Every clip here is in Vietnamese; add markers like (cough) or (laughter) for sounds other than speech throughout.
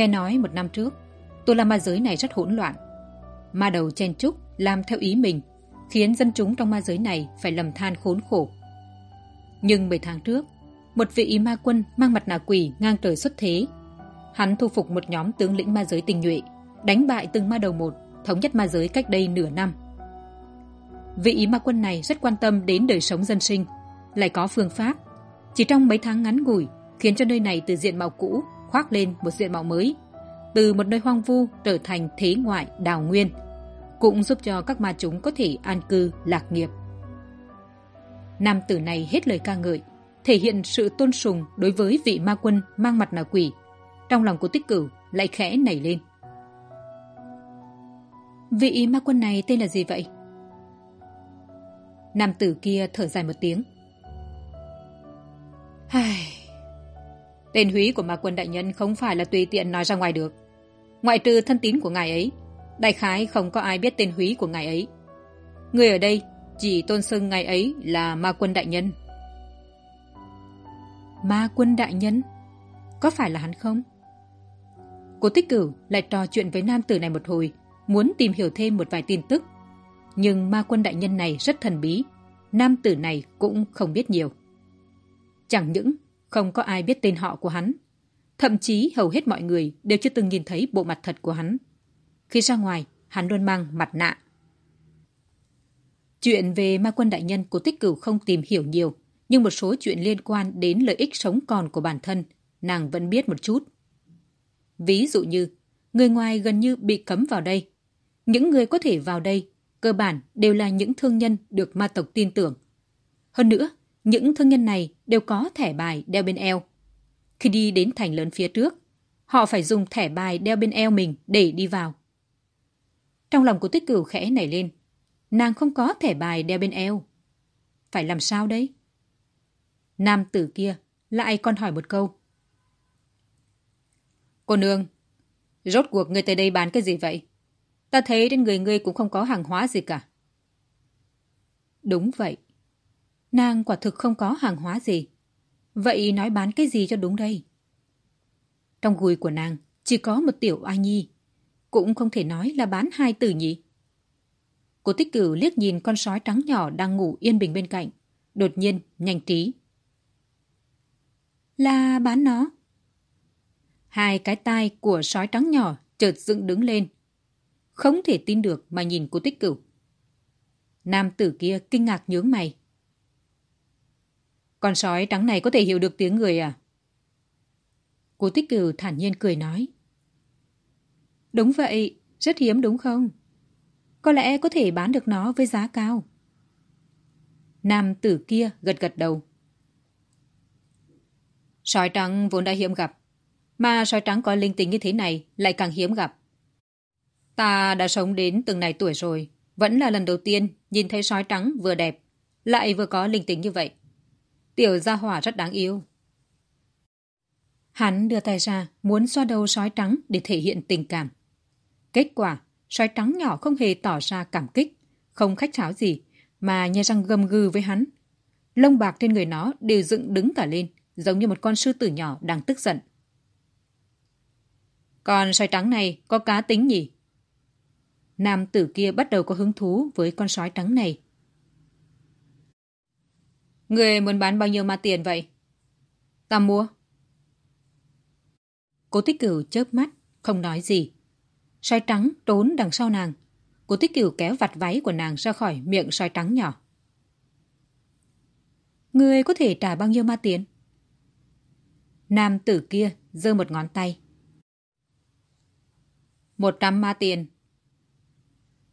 Nghe nói một năm trước, tu la ma giới này rất hỗn loạn. Ma đầu chen trúc, làm theo ý mình, khiến dân chúng trong ma giới này phải lầm than khốn khổ. Nhưng mấy tháng trước, một vị ma quân mang mặt nạ quỷ ngang trời xuất thế. Hắn thu phục một nhóm tướng lĩnh ma giới tình nhuệ, đánh bại từng ma đầu một, thống nhất ma giới cách đây nửa năm. Vị ma quân này rất quan tâm đến đời sống dân sinh, lại có phương pháp. Chỉ trong mấy tháng ngắn ngủi, khiến cho nơi này từ diện mạo cũ khoác lên một diện mạo mới, từ một nơi hoang vu trở thành thế ngoại đào nguyên, cũng giúp cho các ma chúng có thể an cư lạc nghiệp. Nam tử này hết lời ca ngợi, thể hiện sự tôn sùng đối với vị ma quân mang mặt nạ quỷ, trong lòng của tích cửu lại khẽ nảy lên. Vị ma quân này tên là gì vậy? Nam tử kia thở dài một tiếng. Ai... Tên húy của ma quân đại nhân không phải là tùy tiện nói ra ngoài được. Ngoại trừ thân tín của ngài ấy, đại khái không có ai biết tên húy của ngài ấy. Người ở đây chỉ tôn xưng ngài ấy là ma quân đại nhân. Ma quân đại nhân? Có phải là hắn không? Cô tích cửu lại trò chuyện với nam tử này một hồi, muốn tìm hiểu thêm một vài tin tức. Nhưng ma quân đại nhân này rất thần bí, nam tử này cũng không biết nhiều. Chẳng những không có ai biết tên họ của hắn. Thậm chí hầu hết mọi người đều chưa từng nhìn thấy bộ mặt thật của hắn. Khi ra ngoài, hắn luôn mang mặt nạ. Chuyện về ma quân đại nhân của tích cửu không tìm hiểu nhiều, nhưng một số chuyện liên quan đến lợi ích sống còn của bản thân, nàng vẫn biết một chút. Ví dụ như, người ngoài gần như bị cấm vào đây. Những người có thể vào đây, cơ bản đều là những thương nhân được ma tộc tin tưởng. Hơn nữa, những thương nhân này đều có thẻ bài đeo bên eo. Khi đi đến thành lớn phía trước, họ phải dùng thẻ bài đeo bên eo mình để đi vào. Trong lòng của Tuyết cửu khẽ nảy lên, nàng không có thẻ bài đeo bên eo. Phải làm sao đấy? Nam tử kia lại còn hỏi một câu. Cô nương, rốt cuộc người tới đây bán cái gì vậy? Ta thấy trên người ngươi cũng không có hàng hóa gì cả. Đúng vậy. Nàng quả thực không có hàng hóa gì. Vậy nói bán cái gì cho đúng đây? Trong gùi của nàng chỉ có một tiểu oa nhi. Cũng không thể nói là bán hai từ nhỉ. Cô tích cửu liếc nhìn con sói trắng nhỏ đang ngủ yên bình bên cạnh. Đột nhiên, nhanh trí. Là bán nó. Hai cái tai của sói trắng nhỏ chợt dựng đứng lên. Không thể tin được mà nhìn cô tích cửu. Nam tử kia kinh ngạc nhướng mày. Con sói trắng này có thể hiểu được tiếng người à? Cô tích cửu thản nhiên cười nói. Đúng vậy, rất hiếm đúng không? Có lẽ có thể bán được nó với giá cao. Nam tử kia gật gật đầu. Sói trắng vốn đã hiếm gặp, mà sói trắng có linh tính như thế này lại càng hiếm gặp. Ta đã sống đến từng này tuổi rồi, vẫn là lần đầu tiên nhìn thấy sói trắng vừa đẹp, lại vừa có linh tính như vậy. Tiểu gia hỏa rất đáng yêu. Hắn đưa tay ra, muốn xoa đầu sói trắng để thể hiện tình cảm. Kết quả, sói trắng nhỏ không hề tỏ ra cảm kích, không khách sáo gì, mà nhai răng gầm gừ với hắn. Lông bạc trên người nó đều dựng đứng cả lên, giống như một con sư tử nhỏ đang tức giận. Con sói trắng này có cá tính nhỉ? Nam tử kia bắt đầu có hứng thú với con sói trắng này. Người muốn bán bao nhiêu ma tiền vậy? Ta mua. Cố tích cửu chớp mắt, không nói gì. Sói trắng trốn đằng sau nàng. Cố tích cửu kéo vặt váy của nàng ra khỏi miệng sói trắng nhỏ. Người có thể trả bao nhiêu ma tiền? Nam tử kia giơ một ngón tay. Một trăm ma tiền.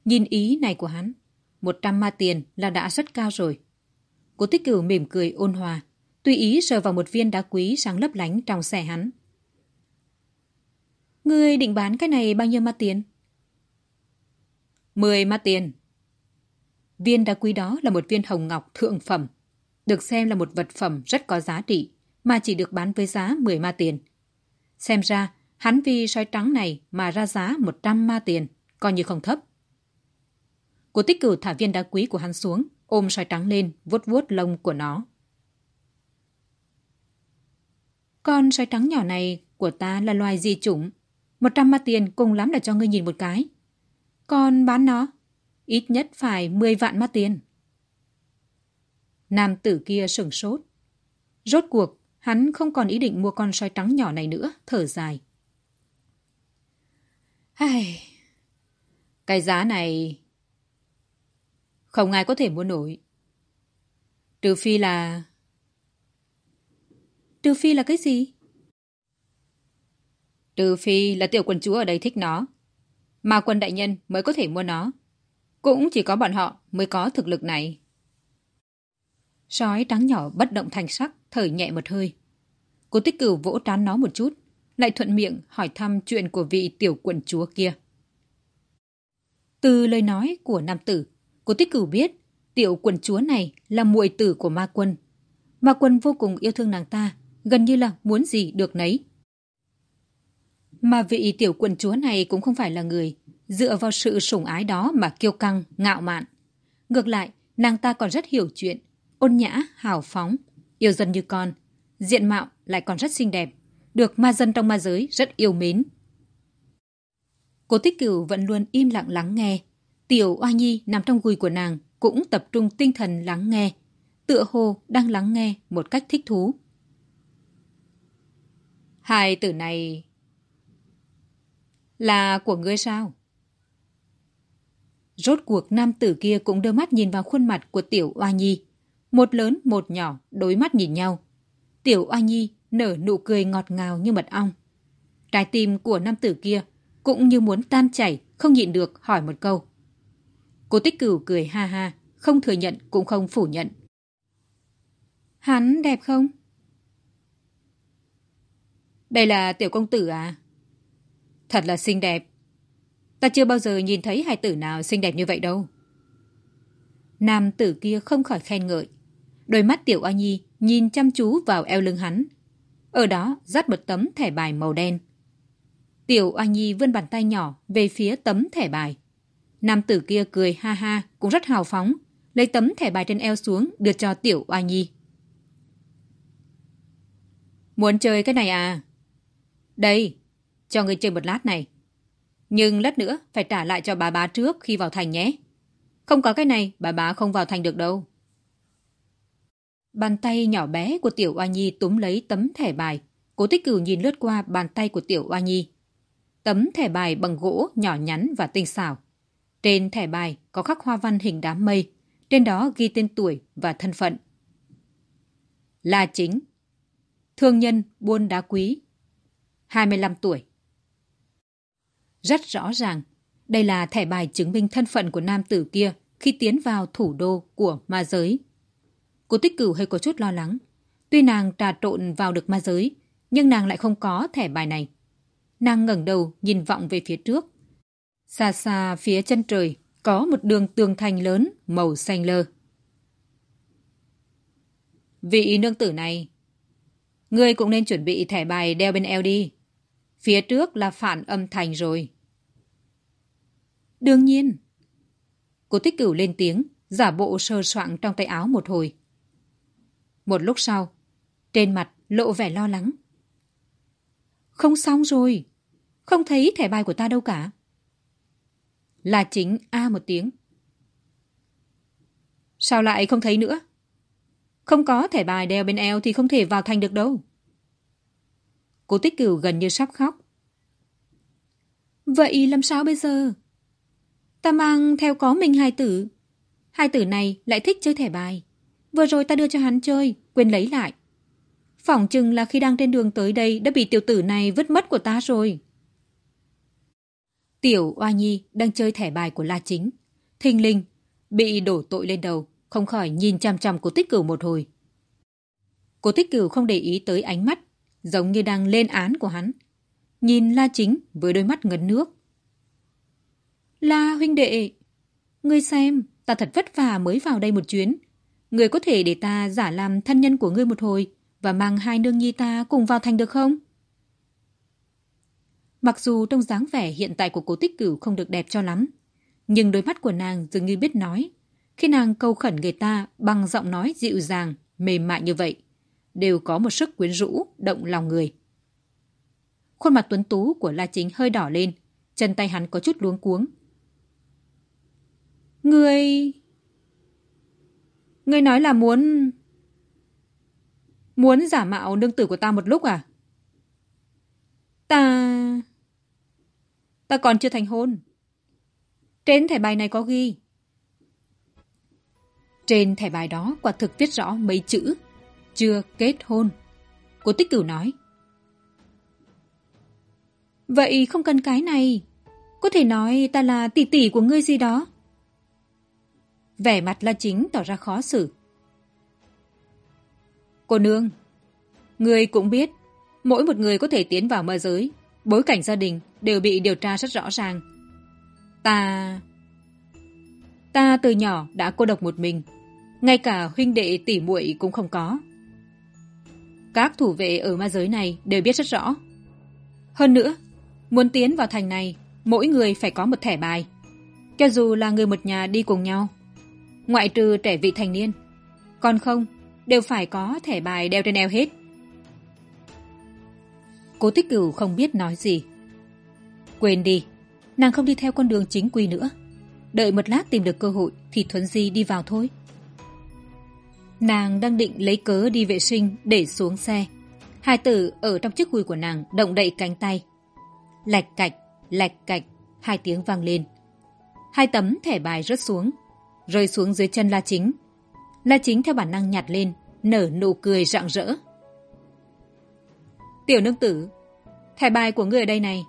Nhìn ý này của hắn, một trăm ma tiền là đã rất cao rồi. Cố tích cửu mỉm cười ôn hòa, tùy ý sờ vào một viên đá quý sáng lấp lánh trong xe hắn. Ngươi định bán cái này bao nhiêu ma tiền? Mười ma tiền. Viên đá quý đó là một viên hồng ngọc thượng phẩm, được xem là một vật phẩm rất có giá trị, mà chỉ được bán với giá mười ma tiền. Xem ra, hắn vì sói trắng này mà ra giá một trăm ma tiền, coi như không thấp. Cố tích cửu thả viên đá quý của hắn xuống, ôm sói trắng lên, vuốt vuốt lông của nó. Con sói trắng nhỏ này của ta là loài di chủng. Một trăm ma tiền cùng lắm là cho ngươi nhìn một cái. Con bán nó, ít nhất phải mười vạn ma tiền. Nam tử kia sửng sốt. Rốt cuộc, hắn không còn ý định mua con sói trắng nhỏ này nữa, thở dài. Ai... Cái giá này... Không ai có thể mua nổi. Trừ phi là... Trừ phi là cái gì? Trừ phi là tiểu quân chúa ở đây thích nó. Mà quân đại nhân mới có thể mua nó. Cũng chỉ có bọn họ mới có thực lực này. Sói trắng nhỏ bất động thành sắc, thở nhẹ một hơi. Cô tích cửu vỗ trán nó một chút, lại thuận miệng hỏi thăm chuyện của vị tiểu quận chúa kia. Từ lời nói của nam tử, cô tích cửu biết tiểu quận chúa này là muội tử của ma quân. Ma quân vô cùng yêu thương nàng ta, gần như là muốn gì được nấy. Mà vị tiểu quận chúa này cũng không phải là người dựa vào sự sủng ái đó mà kiêu căng, ngạo mạn. Ngược lại, nàng ta còn rất hiểu chuyện, ôn nhã, hào phóng, yêu dân như con, diện mạo lại còn rất xinh đẹp, được ma dân trong ma giới rất yêu mến. Cô Tích Cửu vẫn luôn im lặng lắng nghe. Tiểu Oa Nhi nằm trong gùi của nàng cũng tập trung tinh thần lắng nghe, tựa hồ đang lắng nghe một cách thích thú. Hai tử này là của ngươi sao? Rốt cuộc nam tử kia cũng đưa mắt nhìn vào khuôn mặt của tiểu oa nhi. Một lớn một nhỏ đối mắt nhìn nhau. Tiểu oa nhi nở nụ cười ngọt ngào như mật ong. Trái tim của nam tử kia cũng như muốn tan chảy, không nhịn được hỏi một câu. Cô tích cửu cười ha ha, không thừa nhận cũng không phủ nhận. Hắn đẹp không? Đây là tiểu công tử à? Thật là xinh đẹp. Ta chưa bao giờ nhìn thấy hài tử nào xinh đẹp như vậy đâu. Nam tử kia không khỏi khen ngợi. Đôi mắt tiểu A Nhi nhìn chăm chú vào eo lưng hắn. Ở đó dắt một tấm thẻ bài màu đen. Tiểu A Nhi vươn bàn tay nhỏ về phía tấm thẻ bài. Nam tử kia cười ha ha, cũng rất hào phóng, lấy tấm thẻ bài trên eo xuống đưa cho tiểu oa Nhi. Muốn chơi cái này à? Đây, cho người chơi một lát này. Nhưng lát nữa phải trả lại cho bà bá trước khi vào thành nhé. Không có cái này, bà bá không vào thành được đâu. Bàn tay nhỏ bé của Tiểu Oa Nhi túm lấy tấm thẻ bài. Cố tích cửu nhìn lướt qua bàn tay của Tiểu Oa Nhi. Tấm thẻ bài bằng gỗ nhỏ nhắn và tinh xảo. Trên thẻ bài có khắc hoa văn hình đám mây. Trên đó ghi tên tuổi và thân phận. La Chính Thương nhân buôn đá quý 25 tuổi rất rõ ràng, đây là thẻ bài chứng minh thân phận của nam tử kia khi tiến vào thủ đô của ma giới. Cô tích cửu hơi có chút lo lắng. Tuy nàng trà trộn vào được ma giới, nhưng nàng lại không có thẻ bài này. Nàng ngẩng đầu nhìn vọng về phía trước. Xa xa phía chân trời có một đường tường thành lớn màu xanh lơ. Vị nương tử này, ngươi cũng nên chuẩn bị thẻ bài đeo bên eo đi. Phía trước là phản âm thành rồi. Đương nhiên. Cô tích cửu lên tiếng, giả bộ sơ soạng trong tay áo một hồi. Một lúc sau, trên mặt lộ vẻ lo lắng. Không xong rồi, không thấy thẻ bài của ta đâu cả. Là chính A một tiếng. Sao lại không thấy nữa? Không có thẻ bài đeo bên eo thì không thể vào thành được đâu. Cô tích cửu gần như sắp khóc. Vậy làm sao bây giờ? Ta mang theo có mình hai tử. Hai tử này lại thích chơi thẻ bài. Vừa rồi ta đưa cho hắn chơi, quên lấy lại. Phỏng chừng là khi đang trên đường tới đây đã bị tiểu tử này vứt mất của ta rồi. Tiểu Oa Nhi đang chơi thẻ bài của La Chính. Thình linh, bị đổ tội lên đầu, không khỏi nhìn chăm chăm cố tích cửu một hồi. Cố tích cửu không để ý tới ánh mắt, giống như đang lên án của hắn. Nhìn La Chính với đôi mắt ngấn nước. La huynh đệ, ngươi xem, ta thật vất vả mới vào đây một chuyến. Ngươi có thể để ta giả làm thân nhân của ngươi một hồi và mang hai nương nhi ta cùng vào thành được không? Mặc dù trong dáng vẻ hiện tại của cố tích cửu không được đẹp cho lắm, nhưng đôi mắt của nàng dường như biết nói. Khi nàng câu khẩn người ta bằng giọng nói dịu dàng, mềm mại như vậy, đều có một sức quyến rũ, động lòng người. Khuôn mặt tuấn tú của La Chính hơi đỏ lên, chân tay hắn có chút luống cuống. người người nói là muốn... Muốn giả mạo nương tử của ta một lúc à? Ta... Ta còn chưa thành hôn. Trên thẻ bài này có ghi. Trên thẻ bài đó quả thực viết rõ mấy chữ. Chưa kết hôn. Cô tích cửu nói. Vậy không cần cái này. Có thể nói ta là tỷ tỷ của ngươi gì đó. Vẻ mặt là chính tỏ ra khó xử. Cô nương, người cũng biết, mỗi một người có thể tiến vào mơ giới, bối cảnh gia đình đều bị điều tra rất rõ ràng. Ta... Ta từ nhỏ đã cô độc một mình, ngay cả huynh đệ tỉ muội cũng không có. Các thủ vệ ở ma giới này đều biết rất rõ. Hơn nữa, muốn tiến vào thành này, mỗi người phải có một thẻ bài. Cho dù là người một nhà đi cùng nhau, ngoại trừ trẻ vị thành niên. Còn không, đều phải có thẻ bài đeo trên eo hết. Cố tích cửu không biết nói gì. Quên đi, nàng không đi theo con đường chính quy nữa. Đợi một lát tìm được cơ hội thì Thuấn Di đi vào thôi. Nàng đang định lấy cớ đi vệ sinh để xuống xe. Hai tử ở trong chiếc gùi của nàng động đậy cánh tay. Lạch cạch, lạch cạch, hai tiếng vang lên. Hai tấm thẻ bài rớt xuống, rơi xuống dưới chân La Chính. La Chính theo bản năng nhặt lên, nở nụ cười rạng rỡ. Tiểu nương tử, thẻ bài của ngươi ở đây này.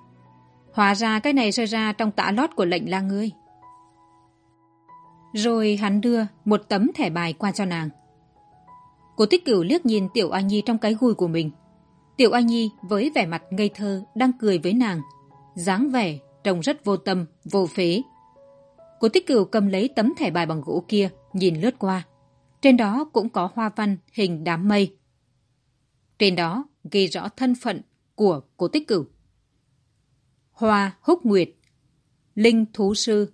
Hóa ra cái này rơi ra trong tã lót của lệnh la ngươi. Rồi hắn đưa một tấm thẻ bài qua cho nàng. Cô tích cửu liếc nhìn Tiểu Anh Nhi trong cái gùi của mình. Tiểu Anh Nhi với vẻ mặt ngây thơ đang cười với nàng. dáng vẻ trông rất vô tâm, vô phế. Cô tích cửu cầm lấy tấm thẻ bài bằng gỗ kia, nhìn lướt qua. Trên đó cũng có hoa văn hình đám mây. Trên đó ghi rõ thân phận của cố tích cửu. Hoa Húc Nguyệt, Linh Thú Sư,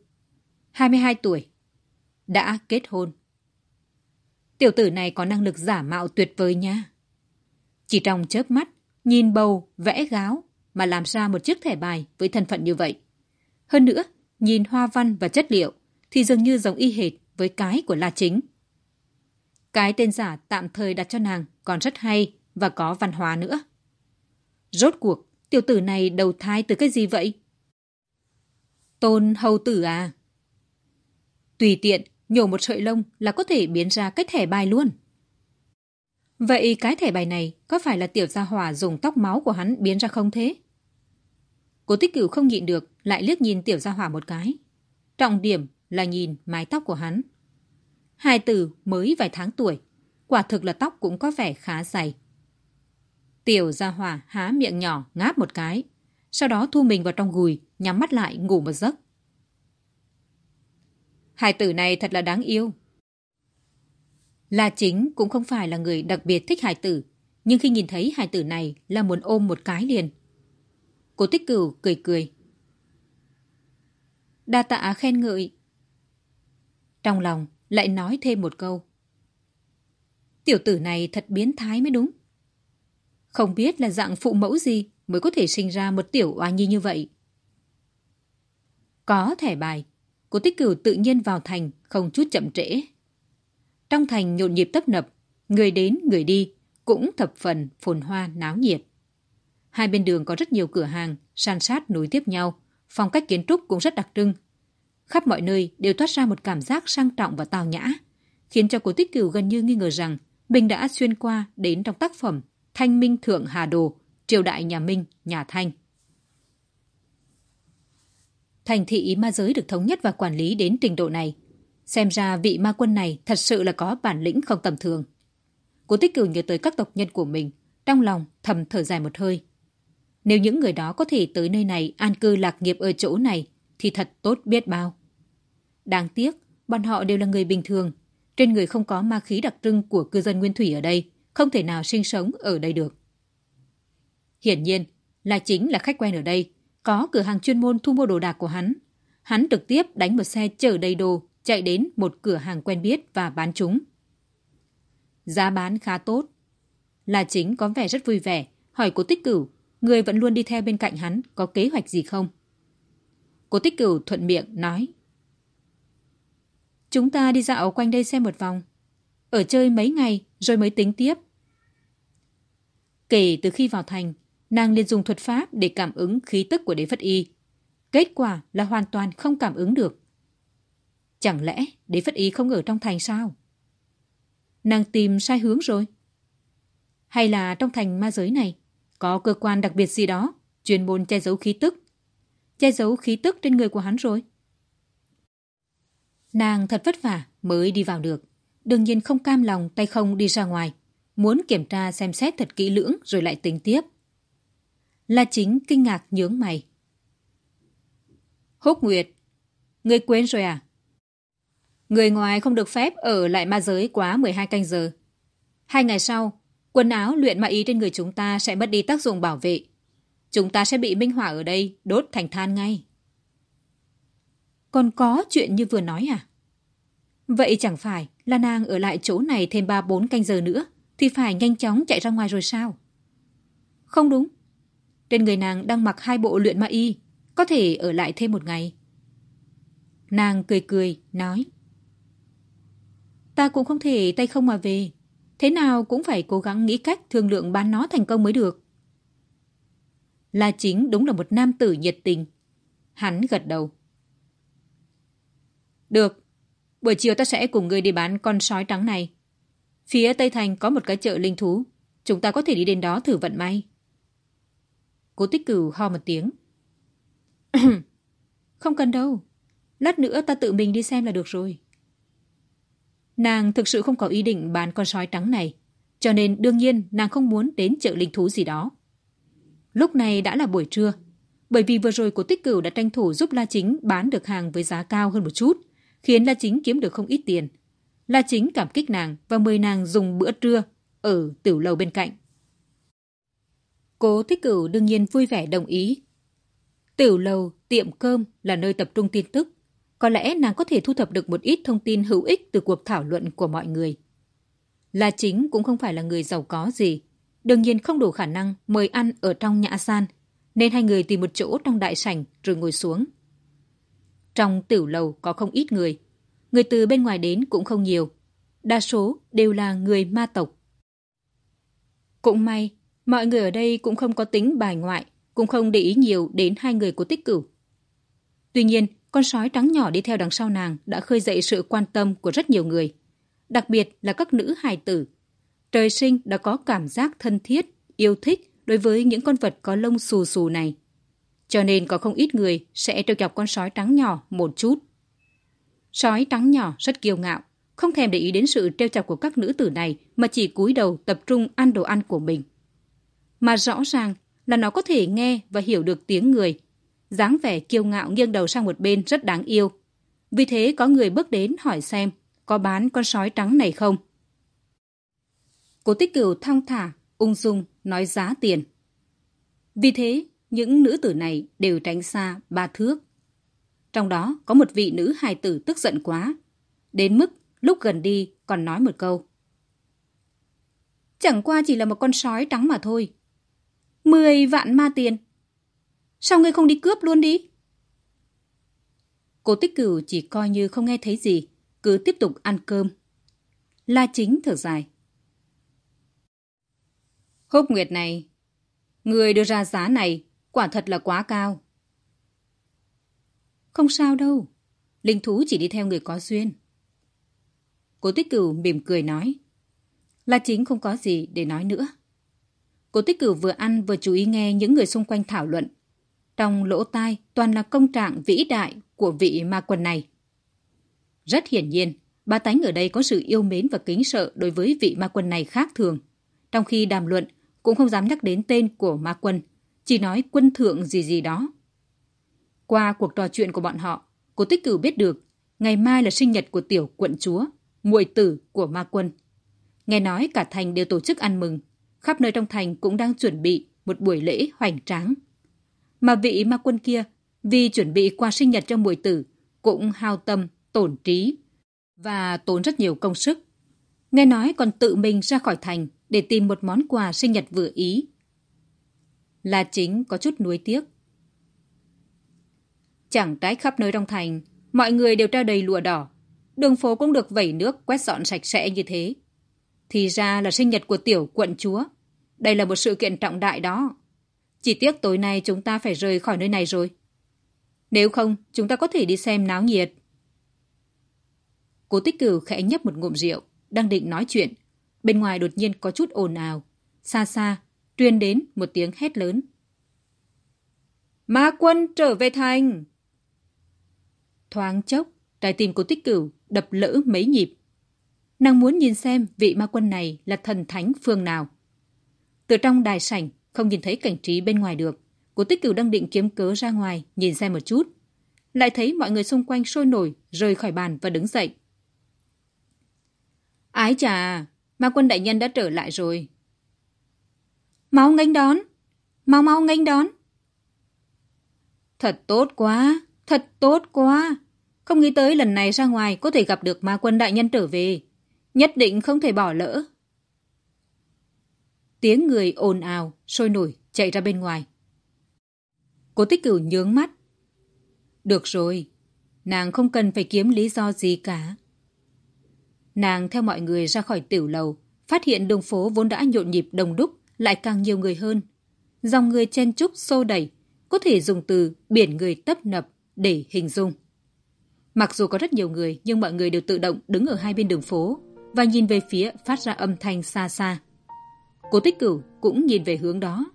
hai mươi hai tuổi, đã kết hôn. Tiểu tử này có năng lực giả mạo tuyệt vời nha. Chỉ trong chớp mắt, nhìn bầu, vẽ gáo mà làm ra một chiếc thẻ bài với thân phận như vậy. Hơn nữa, nhìn hoa văn và chất liệu thì dường như giống y hệt với cái của La Chính. Cái tên giả tạm thời đặt cho nàng còn rất hay và có văn hóa nữa. Rốt cuộc, tiểu tử này đầu thai từ cái gì vậy? Tôn hầu tử à? Tùy tiện, nhổ một sợi lông là có thể biến ra cái thẻ bài luôn. Vậy cái thẻ bài này có phải là tiểu gia hỏa dùng tóc máu của hắn biến ra không thế? Cố tích cửu không nhịn được, lại liếc nhìn tiểu gia hỏa một cái. Trọng điểm là nhìn mái tóc của hắn. Hai tử mới vài tháng tuổi, quả thực là tóc cũng có vẻ khá dày. Tiểu gia hỏa há miệng nhỏ ngáp một cái, sau đó thu mình vào trong gùi, nhắm mắt lại ngủ một giấc. Hải tử này thật là đáng yêu. La chính cũng không phải là người đặc biệt thích Hải tử, nhưng khi nhìn thấy Hải tử này là muốn ôm một cái liền. Cô tích cửu cười cười. Đa tạ khen ngợi. Trong lòng lại nói thêm một câu. Tiểu tử này thật biến thái mới đúng. Không biết là dạng phụ mẫu gì mới có thể sinh ra một tiểu oa nhi như vậy. Có thẻ bài, cô tích cửu tự nhiên vào thành không chút chậm trễ. Trong thành nhộn nhịp tấp nập, người đến người đi, cũng thập phần phồn hoa náo nhiệt. Hai bên đường có rất nhiều cửa hàng, san sát nối tiếp nhau, phong cách kiến trúc cũng rất đặc trưng. Khắp mọi nơi đều toát ra một cảm giác sang trọng và tào nhã, khiến cho cô tích cửu gần như nghi ngờ rằng mình đã xuyên qua đến trong tác phẩm Thanh Minh Thượng Hà Đồ, triều đại nhà Minh, nhà Thanh. thành thị ma giới được thống nhất và quản lý đến trình độ này. Xem ra vị ma quân này thật sự là có bản lĩnh không tầm thường. Cố tích cửu nhớ tới các tộc nhân của mình, trong lòng thầm thở dài một hơi. Nếu những người đó có thể tới nơi này an cư lạc nghiệp ở chỗ này thì thật tốt biết bao. Đáng tiếc, bọn họ đều là người bình thường. Trên người không có ma khí đặc trưng của cư dân nguyên thủy ở đây, không thể nào sinh sống ở đây được. Hiển nhiên, là chính là khách quen ở đây, có cửa hàng chuyên môn thu mua đồ đạc của hắn. Hắn trực tiếp đánh một xe chở đầy đồ, chạy đến một cửa hàng quen biết và bán chúng. Giá bán khá tốt. Là chính có vẻ rất vui vẻ, hỏi cố tích cửu, người vẫn luôn đi theo bên cạnh hắn, có kế hoạch gì không? Cố tích cửu thuận miệng nói. Chúng ta đi dạo quanh đây xem một vòng. Ở chơi mấy ngày rồi mới tính tiếp. Kể từ khi vào thành, nàng liền dùng thuật pháp để cảm ứng khí tức của đế phất y. Kết quả là hoàn toàn không cảm ứng được. Chẳng lẽ đế phất y không ở trong thành sao? Nàng tìm sai hướng rồi. Hay là trong thành ma giới này có cơ quan đặc biệt gì đó chuyên môn che giấu khí tức? Che giấu khí tức trên người của hắn rồi. Nàng thật vất vả mới đi vào được. Đương nhiên không cam lòng tay không đi ra ngoài. Muốn kiểm tra xem xét thật kỹ lưỡng rồi lại tính tiếp. La chính kinh ngạc nhướng mày. Húc Nguyệt, người quên rồi à? Người ngoài không được phép ở lại ma giới quá 12 canh giờ. Hai ngày sau, quần áo luyện ma ý trên người chúng ta sẽ mất đi tác dụng bảo vệ. Chúng ta sẽ bị minh hỏa ở đây đốt thành than ngay. Còn có chuyện như vừa nói à? Vậy chẳng phải là nàng ở lại chỗ này thêm 3-4 canh giờ nữa thì phải nhanh chóng chạy ra ngoài rồi sao? Không đúng. Trên người nàng đang mặc hai bộ luyện ma y, có thể ở lại thêm một ngày. Nàng cười cười, nói. Ta cũng không thể tay không mà về. Thế nào cũng phải cố gắng nghĩ cách thương lượng bán nó thành công mới được. La Chính đúng là một nam tử nhiệt tình. Hắn gật đầu. Được, buổi chiều ta sẽ cùng ngươi đi bán con sói trắng này. Phía Tây Thành có một cái chợ linh thú. Chúng ta có thể đi đến đó thử vận may. Cố tích cửu ho một tiếng. (clears throat) không cần đâu. Lát nữa ta tự mình đi xem là được rồi. Nàng thực sự không có ý định bán con sói trắng này. Cho nên đương nhiên nàng không muốn đến chợ linh thú gì đó. Lúc này đã là buổi trưa. Bởi vì vừa rồi cố tích cửu đã tranh thủ giúp La Chính bán được hàng với giá cao hơn một chút, khiến La Chính kiếm được không ít tiền. La Chính cảm kích nàng và mời nàng dùng bữa trưa ở tiểu lầu bên cạnh. Cố Thích Cửu đương nhiên vui vẻ đồng ý. Tiểu lầu, tiệm cơm là nơi tập trung tin tức. Có lẽ nàng có thể thu thập được một ít thông tin hữu ích từ cuộc thảo luận của mọi người. La Chính cũng không phải là người giàu có gì. Đương nhiên không đủ khả năng mời ăn ở trong nhã san, nên hai người tìm một chỗ trong đại sảnh rồi ngồi xuống. Trong tiểu lầu có không ít người. Người từ bên ngoài đến cũng không nhiều. Đa số đều là người ma tộc. Cũng may, mọi người ở đây cũng không có tính bài ngoại, cũng không để ý nhiều đến hai người của tích cửu. Tuy nhiên, con sói trắng nhỏ đi theo đằng sau nàng đã khơi dậy sự quan tâm của rất nhiều người. Đặc biệt là các nữ hài tử. Trời sinh đã có cảm giác thân thiết, yêu thích đối với những con vật có lông xù xù này. Cho nên có không ít người sẽ trêu chọc con sói trắng nhỏ một chút. Sói trắng nhỏ rất kiêu ngạo, không thèm để ý đến sự trêu chọc của các nữ tử này mà chỉ cúi đầu tập trung ăn đồ ăn của mình. Mà rõ ràng là nó có thể nghe và hiểu được tiếng người. dáng vẻ kiêu ngạo nghiêng đầu sang một bên rất đáng yêu. Vì thế có người bước đến hỏi xem có bán con sói trắng này không. Cố tích cửu thong thả, ung dung, nói giá tiền. Vì thế, những nữ tử này đều tránh xa ba thước. Trong đó có một vị nữ hài tử tức giận quá. Đến mức lúc gần đi còn nói một câu. Chẳng qua chỉ là một con sói trắng mà thôi. Mười vạn ma tiền. Sao ngươi không đi cướp luôn đi? Cô tích cửu chỉ coi như không nghe thấy gì, cứ tiếp tục ăn cơm. La chính thở dài. Húc Nguyệt này, người đưa ra giá này quả thật là quá cao. Không sao đâu, linh thú chỉ đi theo người có duyên. Cố tích cửu mỉm cười nói. La chính không có gì để nói nữa. Cố tích cửu vừa ăn vừa chú ý nghe những người xung quanh thảo luận. trong lỗ tai toàn là công trạng vĩ đại của vị ma quân này. Rất hiển nhiên, ba tánh ở đây có sự yêu mến và kính sợ đối với vị ma quân này khác thường. Trong khi đàm luận, cũng không dám nhắc đến tên của ma quân, chỉ nói quân thượng gì gì đó. Qua cuộc trò chuyện của bọn họ, cô tích cửu biết được ngày mai là sinh nhật của tiểu quận chúa, muội tử của ma quân. Nghe nói cả thành đều tổ chức ăn mừng, khắp nơi trong thành cũng đang chuẩn bị một buổi lễ hoành tráng. Mà vị ma quân kia, vì chuẩn bị qua sinh nhật cho muội tử, cũng hao tâm, tổn trí và tốn rất nhiều công sức. Nghe nói còn tự mình ra khỏi thành để tìm một món quà sinh nhật vừa ý. Là chính có chút nuối tiếc. Chẳng trách khắp nơi trong thành, mọi người đều treo đầy lụa đỏ. Đường phố cũng được vẩy nước quét dọn sạch sẽ như thế. Thì ra là sinh nhật của tiểu quận chúa. Đây là một sự kiện trọng đại đó. Chỉ tiếc tối nay chúng ta phải rời khỏi nơi này rồi. Nếu không, chúng ta có thể đi xem náo nhiệt. Cố tích cửu khẽ nhấp một ngụm rượu, đang định nói chuyện. Bên ngoài đột nhiên có chút ồn ào. Xa xa, truyền đến một tiếng hét lớn. Ma quân trở về thành! Thoáng chốc, trái tim của tích cửu đập lỡ mấy nhịp. Nàng muốn nhìn xem vị ma quân này là thần thánh phương nào. Từ trong đài sảnh, không nhìn thấy cảnh trí bên ngoài được. Cố tích cửu đang định kiếm cớ ra ngoài, nhìn xem một chút. Lại thấy mọi người xung quanh sôi nổi, rời khỏi bàn và đứng dậy. Ái chà, ma quân đại nhân đã trở lại rồi. Mau nghênh đón, mau mau nghênh đón. Thật tốt quá, thật tốt quá. Không nghĩ tới lần này ra ngoài có thể gặp được ma quân đại nhân trở về. Nhất định không thể bỏ lỡ. Tiếng người ồn ào, sôi nổi, chạy ra bên ngoài. Cố tích cửu nhướng mắt. Được rồi, nàng không cần phải kiếm lý do gì cả. Nàng theo mọi người ra khỏi tiểu lầu, phát hiện đường phố vốn đã nhộn nhịp đông đúc, lại càng nhiều người hơn. Dòng người chen chúc xô đẩy, có thể dùng từ biển người tấp nập để hình dung. Mặc dù có rất nhiều người, nhưng mọi người đều tự động đứng ở hai bên đường phố và nhìn về phía phát ra âm thanh xa xa. Cố tích cửu cũng nhìn về hướng đó.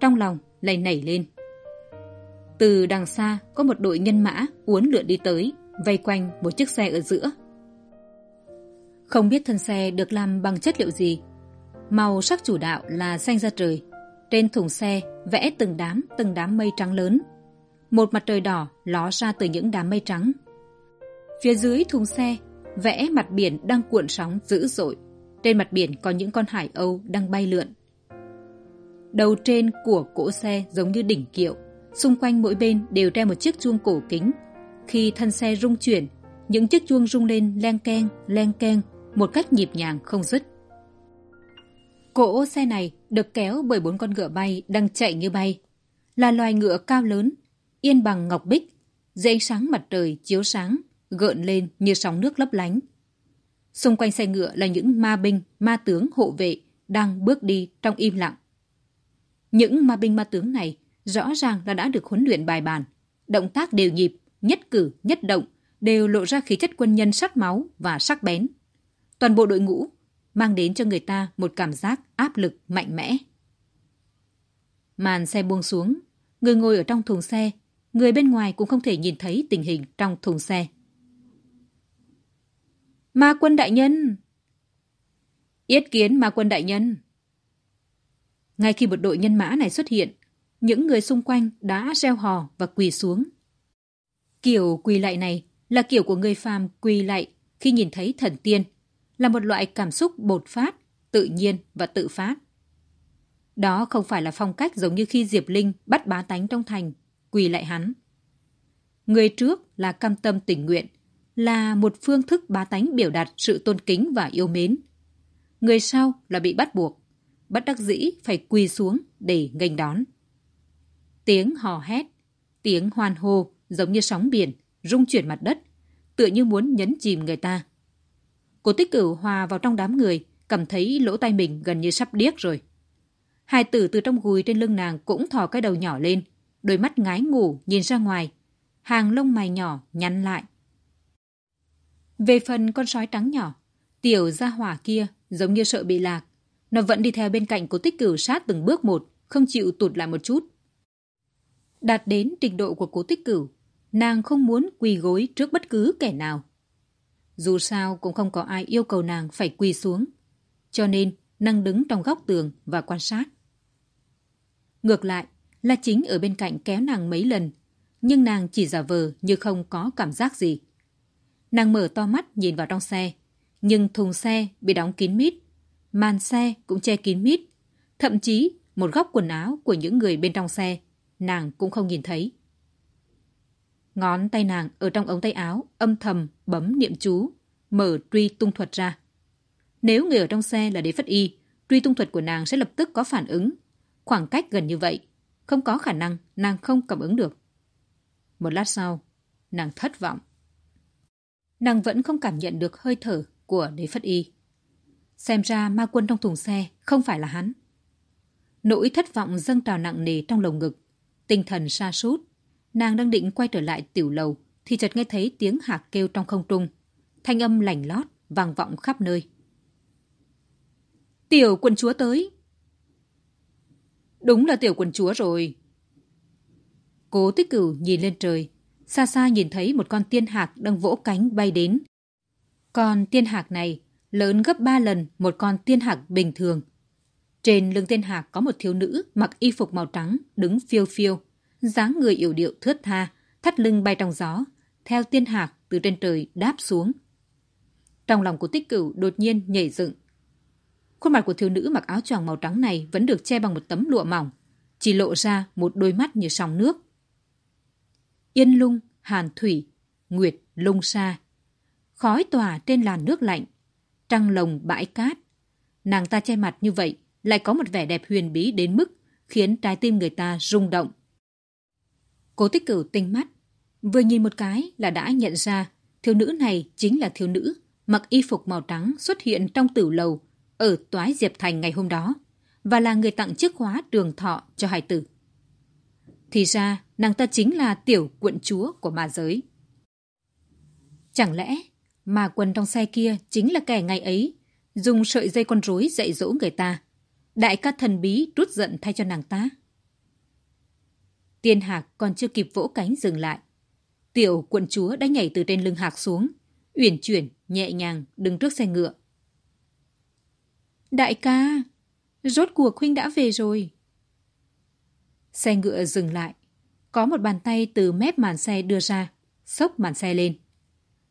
Trong lòng lại nảy lên. Từ đằng xa có một đội nhân mã uốn lượn đi tới, vây quanh một chiếc xe ở giữa. Không biết thân xe được làm bằng chất liệu gì. Màu sắc chủ đạo là xanh da trời. Trên thùng xe vẽ từng đám từng đám mây trắng lớn. Một mặt trời đỏ ló ra từ những đám mây trắng. Phía dưới thùng xe vẽ mặt biển đang cuộn sóng dữ dội. Trên mặt biển có những con hải âu đang bay lượn. Đầu trên của cỗ xe giống như đỉnh kiệu. Xung quanh mỗi bên đều treo một chiếc chuông cổ kính. Khi thân xe rung chuyển, những chiếc chuông rung lên len keng, len keng một cách nhịp nhàng không dứt. Cỗ xe này được kéo bởi bốn con ngựa bay đang chạy như bay. Là loài ngựa cao lớn, yên bằng ngọc bích, dưới ánh sáng mặt trời chiếu sáng, gợn lên như sóng nước lấp lánh. Xung quanh xe ngựa là những ma binh, ma tướng hộ vệ đang bước đi trong im lặng. Những ma binh ma tướng này rõ ràng là đã được huấn luyện bài bản, động tác đều nhịp, nhất cử, nhất động đều lộ ra khí chất quân nhân sắc máu và sắc bén. Toàn bộ đội ngũ mang đến cho người ta một cảm giác áp lực mạnh mẽ. Màn xe buông xuống, người ngồi ở trong thùng xe, người bên ngoài cũng không thể nhìn thấy tình hình trong thùng xe. Ma quân đại nhân! Yết kiến ma quân đại nhân! Ngay khi một đội nhân mã này xuất hiện, những người xung quanh đã reo hò và quỳ xuống. Kiểu quỳ lạy này là kiểu của người phàm quỳ lạy khi nhìn thấy thần tiên là một loại cảm xúc bột phát, tự nhiên và tự phát. Đó không phải là phong cách giống như khi Diệp Linh bắt bá tánh trong thành, quỳ lại hắn. Người trước là cam tâm tình nguyện, là một phương thức bá tánh biểu đạt sự tôn kính và yêu mến. Người sau là bị bắt buộc, bắt đắc dĩ phải quỳ xuống để nghênh đón. Tiếng hò hét, tiếng hoan hô giống như sóng biển, rung chuyển mặt đất, tựa như muốn nhấn chìm người ta. Cô tích cửu hòa vào trong đám người, cảm thấy lỗ tai mình gần như sắp điếc rồi. Hai tử từ trong gùi trên lưng nàng cũng thò cái đầu nhỏ lên, đôi mắt ngái ngủ nhìn ra ngoài, hàng lông mày nhỏ nhăn lại. Về phần con sói trắng nhỏ, tiểu gia hỏa kia giống như sợ bị lạc. Nó vẫn đi theo bên cạnh của tích cửu sát từng bước một, không chịu tụt lại một chút. Đạt đến trình độ của cố tích cửu, nàng không muốn quỳ gối trước bất cứ kẻ nào. Dù sao cũng không có ai yêu cầu nàng phải quỳ xuống, cho nên nàng đứng trong góc tường và quan sát. Ngược lại, là chính ở bên cạnh kéo nàng mấy lần, nhưng nàng chỉ giả vờ như không có cảm giác gì. Nàng mở to mắt nhìn vào trong xe, nhưng thùng xe bị đóng kín mít, màn xe cũng che kín mít, thậm chí một góc quần áo của những người bên trong xe, nàng cũng không nhìn thấy. Ngón tay nàng ở trong ống tay áo âm thầm bấm niệm chú, mở truy tung thuật ra. Nếu người ở trong xe là đế phất y, truy tung thuật của nàng sẽ lập tức có phản ứng. Khoảng cách gần như vậy, không có khả năng nàng không cảm ứng được. Một lát sau, nàng thất vọng. Nàng vẫn không cảm nhận được hơi thở của đế phất y. Xem ra ma quân trong thùng xe không phải là hắn. Nỗi thất vọng dâng trào nặng nề trong lồng ngực. Tinh thần sa sút Nàng đang định quay trở lại tiểu lầu thì chợt nghe thấy tiếng hạc kêu trong không trung. Thanh âm lành lót, vang vọng khắp nơi. Tiểu quần chúa tới. Đúng là tiểu quần chúa rồi. Cố tích cửu nhìn lên trời. Xa xa nhìn thấy một con tiên hạc đang vỗ cánh bay đến. Con tiên hạc này lớn gấp ba lần một con tiên hạc bình thường. Trên lưng tiên hạc có một thiếu nữ mặc y phục màu trắng đứng phiêu phiêu dáng người yểu điệu thướt tha, thắt lưng bay trong gió, theo tiên hạc từ trên trời đáp xuống. Trong lòng của tích cửu đột nhiên nhảy dựng. Khuôn mặt của thiếu nữ mặc áo choàng màu trắng này vẫn được che bằng một tấm lụa mỏng, chỉ lộ ra một đôi mắt như sóng nước. Yên lung, hàn thủy, nguyệt, lung sa. Khói tỏa trên làn nước lạnh, trăng lồng bãi cát. Nàng ta che mặt như vậy lại có một vẻ đẹp huyền bí đến mức khiến trái tim người ta rung động. Cố tích cửu tinh mắt. Vừa nhìn một cái là đã nhận ra thiếu nữ này chính là thiếu nữ mặc y phục màu trắng xuất hiện trong tử lầu ở Toái Diệp Thành ngày hôm đó và là người tặng chiếc khóa đường thọ cho hải tử. Thì ra, nàng ta chính là tiểu quận chúa của ma giới. Chẳng lẽ ma quân trong xe kia chính là kẻ ngày ấy dùng sợi dây con rối dạy dỗ người ta. Đại ca thần bí rút giận thay cho nàng ta. Tiên hạc còn chưa kịp vỗ cánh dừng lại. Tiểu quận chúa đã nhảy từ trên lưng hạc xuống, uyển chuyển, nhẹ nhàng đứng trước xe ngựa. Đại ca, rốt cuộc huynh đã về rồi. Xe ngựa dừng lại. Có một bàn tay từ mép màn xe đưa ra, sốc màn xe lên.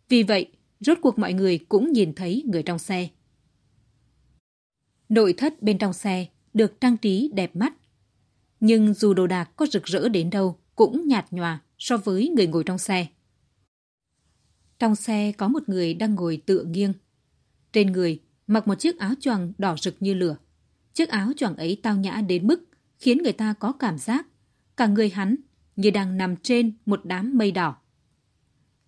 Vì vậy, rốt cuộc mọi người cũng nhìn thấy người trong xe. Nội thất bên trong xe được trang trí đẹp mắt nhưng dù đồ đạc có rực rỡ đến đâu cũng nhạt nhòa so với người ngồi trong xe. Trong xe có một người đang ngồi tựa nghiêng. Trên người mặc một chiếc áo choàng đỏ rực như lửa. Chiếc áo choàng ấy tao nhã đến mức khiến người ta có cảm giác cả người hắn như đang nằm trên một đám mây đỏ.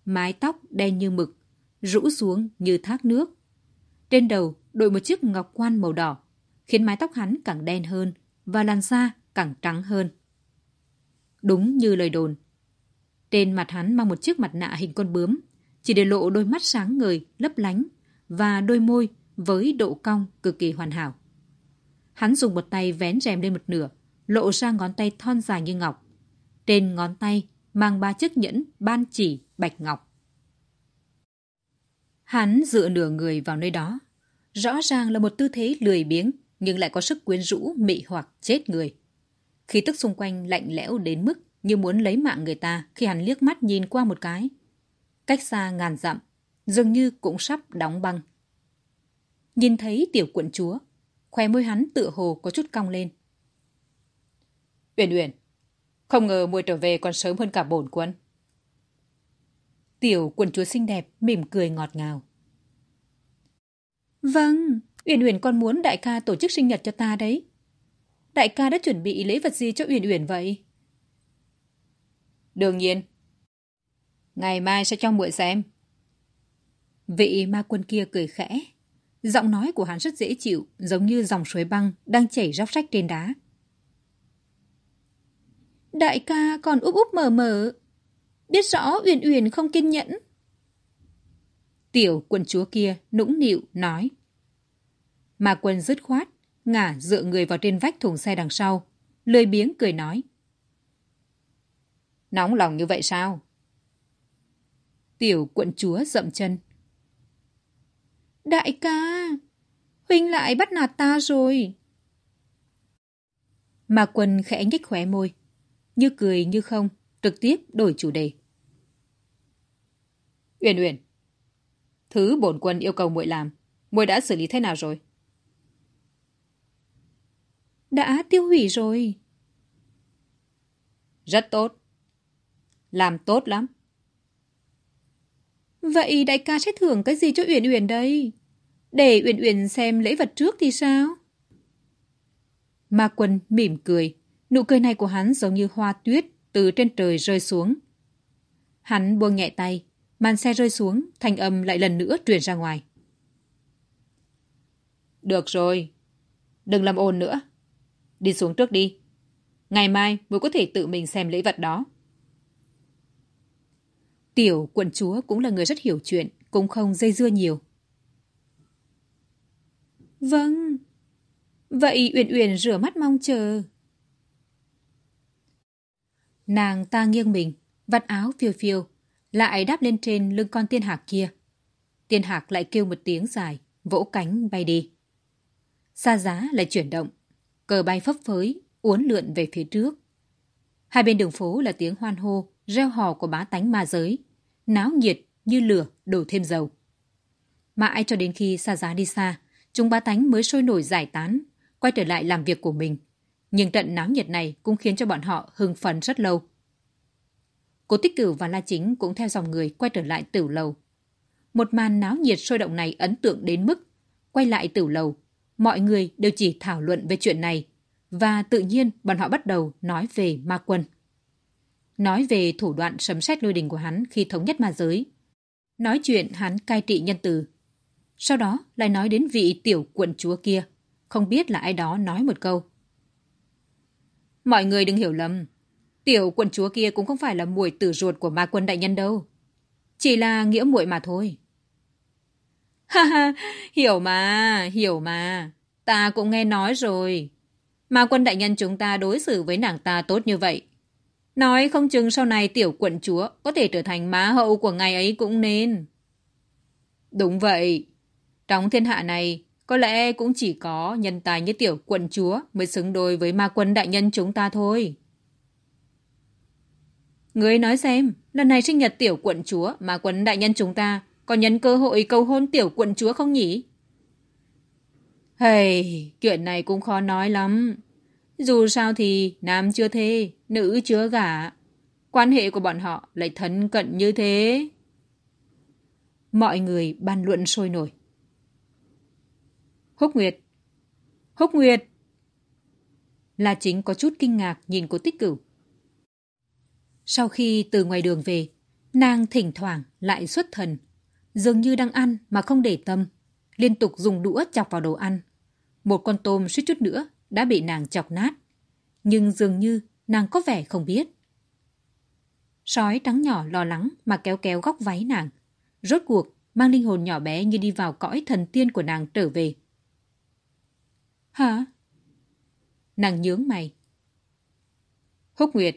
Mái tóc đen như mực, rũ xuống như thác nước. Trên đầu đội một chiếc ngọc quan màu đỏ, khiến mái tóc hắn càng đen hơn và làn da càng trắng hơn. Đúng như lời đồn. Trên mặt hắn mang một chiếc mặt nạ hình con bướm, chỉ để lộ đôi mắt sáng ngời, lấp lánh và đôi môi với độ cong cực kỳ hoàn hảo. Hắn dùng một tay vén rèm lên một nửa, lộ ra ngón tay thon dài như ngọc. Trên ngón tay mang ba chiếc nhẫn ban chỉ bạch ngọc. Hắn dựa nửa người vào nơi đó. Rõ ràng là một tư thế lười biếng, nhưng lại có sức quyến rũ, mị hoặc chết người. Khí tức xung quanh lạnh lẽo đến mức như muốn lấy mạng người ta khi hắn liếc mắt nhìn qua một cái. Cách xa ngàn dặm, dường như cũng sắp đóng băng. Nhìn thấy tiểu quận chúa, khóe môi hắn tựa hồ có chút cong lên. Uyển Uyển, không ngờ muội trở về còn sớm hơn cả bổn quân. Tiểu quận chúa xinh đẹp mỉm cười ngọt ngào. Vâng, Uyển Uyển còn muốn đại ca tổ chức sinh nhật cho ta đấy. Đại ca đã chuẩn bị lễ vật gì cho Uyển Uyển vậy? Đương nhiên. Ngày mai sẽ cho muội xem. Vị ma quân kia cười khẽ. Giọng nói của hắn rất dễ chịu, giống như dòng suối băng đang chảy róc rách trên đá. Đại ca còn úp úp mở mở. Biết rõ Uyển Uyển không kiên nhẫn. Tiểu quần chúa kia nũng nịu nói. mà quân dứt khoát, ngả dựa người vào trên vách thùng xe đằng sau, lười biếng cười nói. Nóng lòng như vậy sao? Tiểu quận chúa dậm chân. Đại ca, Huynh lại bắt nạt ta rồi. Mà quân khẽ nhích khóe môi, như cười như không, trực tiếp đổi chủ đề. Uyển Uyển, thứ bổn quân yêu cầu muội làm, muội đã xử lý thế nào rồi? Đã tiêu hủy rồi. Rất tốt. Làm tốt lắm. Vậy đại ca sẽ thưởng cái gì cho Uyển Uyển đây? Để Uyển Uyển xem lễ vật trước thì sao? Ma quân mỉm cười. Nụ cười này của hắn giống như hoa tuyết từ trên trời rơi xuống. Hắn buông nhẹ tay, màn xe rơi xuống, thanh âm lại lần nữa truyền ra ngoài. Được rồi, đừng làm ồn nữa. Đi xuống trước đi. Ngày mai mới có thể tự mình xem lễ vật đó. Tiểu quận chúa cũng là người rất hiểu chuyện, cũng không dây dưa nhiều. Vâng. Vậy Uyển Uyển rửa mắt mong chờ. Nàng ta nghiêng mình, vắt áo phiêu phiêu, lại đáp lên trên lưng con tiên hạc kia. Tiên hạc lại kêu một tiếng dài, vỗ cánh bay đi. Xa giá lại chuyển động, cờ bay phấp phới, uốn lượn về phía trước. Hai bên đường phố là tiếng hoan hô, reo hò của bá tánh ma giới, náo nhiệt như lửa đổ thêm dầu. Mãi cho đến khi xa giá đi xa, chúng bá tánh mới sôi nổi giải tán, quay trở lại làm việc của mình. Nhưng trận náo nhiệt này cũng khiến cho bọn họ hưng phấn rất lâu. Cố Tích Cửu và La Chính cũng theo dòng người quay trở lại tử lầu. Một màn náo nhiệt sôi động này ấn tượng đến mức quay lại tử lầu, mọi người đều chỉ thảo luận về chuyện này và tự nhiên bọn họ bắt đầu nói về ma quân. Nói về thủ đoạn sấm sét lôi đình của hắn khi thống nhất ma giới. Nói chuyện hắn cai trị nhân từ. Sau đó lại nói đến vị tiểu quận chúa kia. Không biết là ai đó nói một câu. Mọi người đừng hiểu lầm. Tiểu quận chúa kia cũng không phải là muội tử ruột của ma quân đại nhân đâu. Chỉ là nghĩa muội mà thôi. (laughs) Ha ha, hiểu mà, hiểu mà. Ta cũng nghe nói rồi. Ma quân đại nhân chúng ta đối xử với nàng ta tốt như vậy. Nói không chừng sau này tiểu quận chúa có thể trở thành má hậu của ngài ấy cũng nên. Đúng vậy. Trong thiên hạ này, có lẽ cũng chỉ có nhân tài như tiểu quận chúa mới xứng đôi với ma quân đại nhân chúng ta thôi. Người nói xem, lần này sinh nhật tiểu quận chúa mà quân đại nhân chúng ta có nhân cơ hội cầu hôn tiểu quận chúa không nhỉ? Hey, chuyện này cũng khó nói lắm. Dù sao thì nam chưa thê, nữ chưa gả. Quan hệ của bọn họ lại thân cận như thế. Mọi người bàn luận sôi nổi. Húc Nguyệt! Húc Nguyệt! Là chính có chút kinh ngạc nhìn cô tích cửu. Sau khi từ ngoài đường về, nàng thỉnh thoảng lại xuất thần. Dường như đang ăn mà không để tâm. Liên tục dùng đũa chọc vào đồ ăn. Một con tôm suýt chút nữa đã bị nàng chọc nát. Nhưng dường như nàng có vẻ không biết. Sói trắng nhỏ lo lắng mà kéo kéo góc váy nàng. Rốt cuộc mang linh hồn nhỏ bé như đi vào cõi thần tiên của nàng trở về. Hả? Nàng nhướng mày. Húc Nguyệt,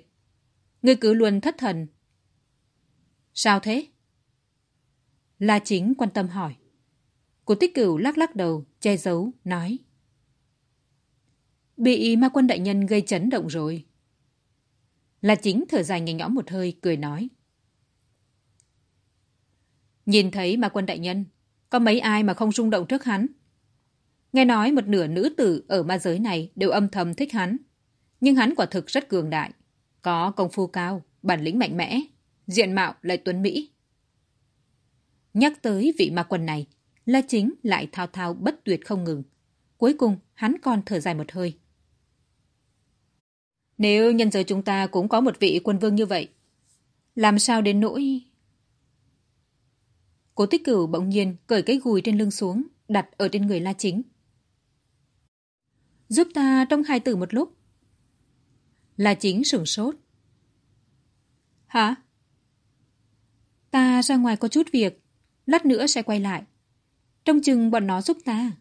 ngươi cứ luôn thất thần. Sao thế? La chính quan tâm hỏi. Cô tích cửu lắc lắc đầu, che giấu, nói. Bị ma quân đại nhân gây chấn động rồi. La chính thở dài nhẹ nhõm một hơi, cười nói. Nhìn thấy ma quân đại nhân, có mấy ai mà không rung động trước hắn? Nghe nói một nửa nữ tử ở ma giới này đều âm thầm thích hắn. Nhưng hắn quả thực rất cường đại. Có công phu cao, bản lĩnh mạnh mẽ, diện mạo lại tuấn Mỹ. Nhắc tới vị ma quần này, La Chính lại thao thao bất tuyệt không ngừng. Cuối cùng, hắn còn thở dài một hơi. Nếu nhân giới chúng ta cũng có một vị quân vương như vậy, làm sao đến nỗi... Cố tích cửu bỗng nhiên cởi cái gùi trên lưng xuống, đặt ở trên người La Chính. Giúp ta trông hai tử một lúc. là Chính sửng sốt. Hả? Ta ra ngoài có chút việc, lát nữa sẽ quay lại. Trông chừng bọn nó giúp ta.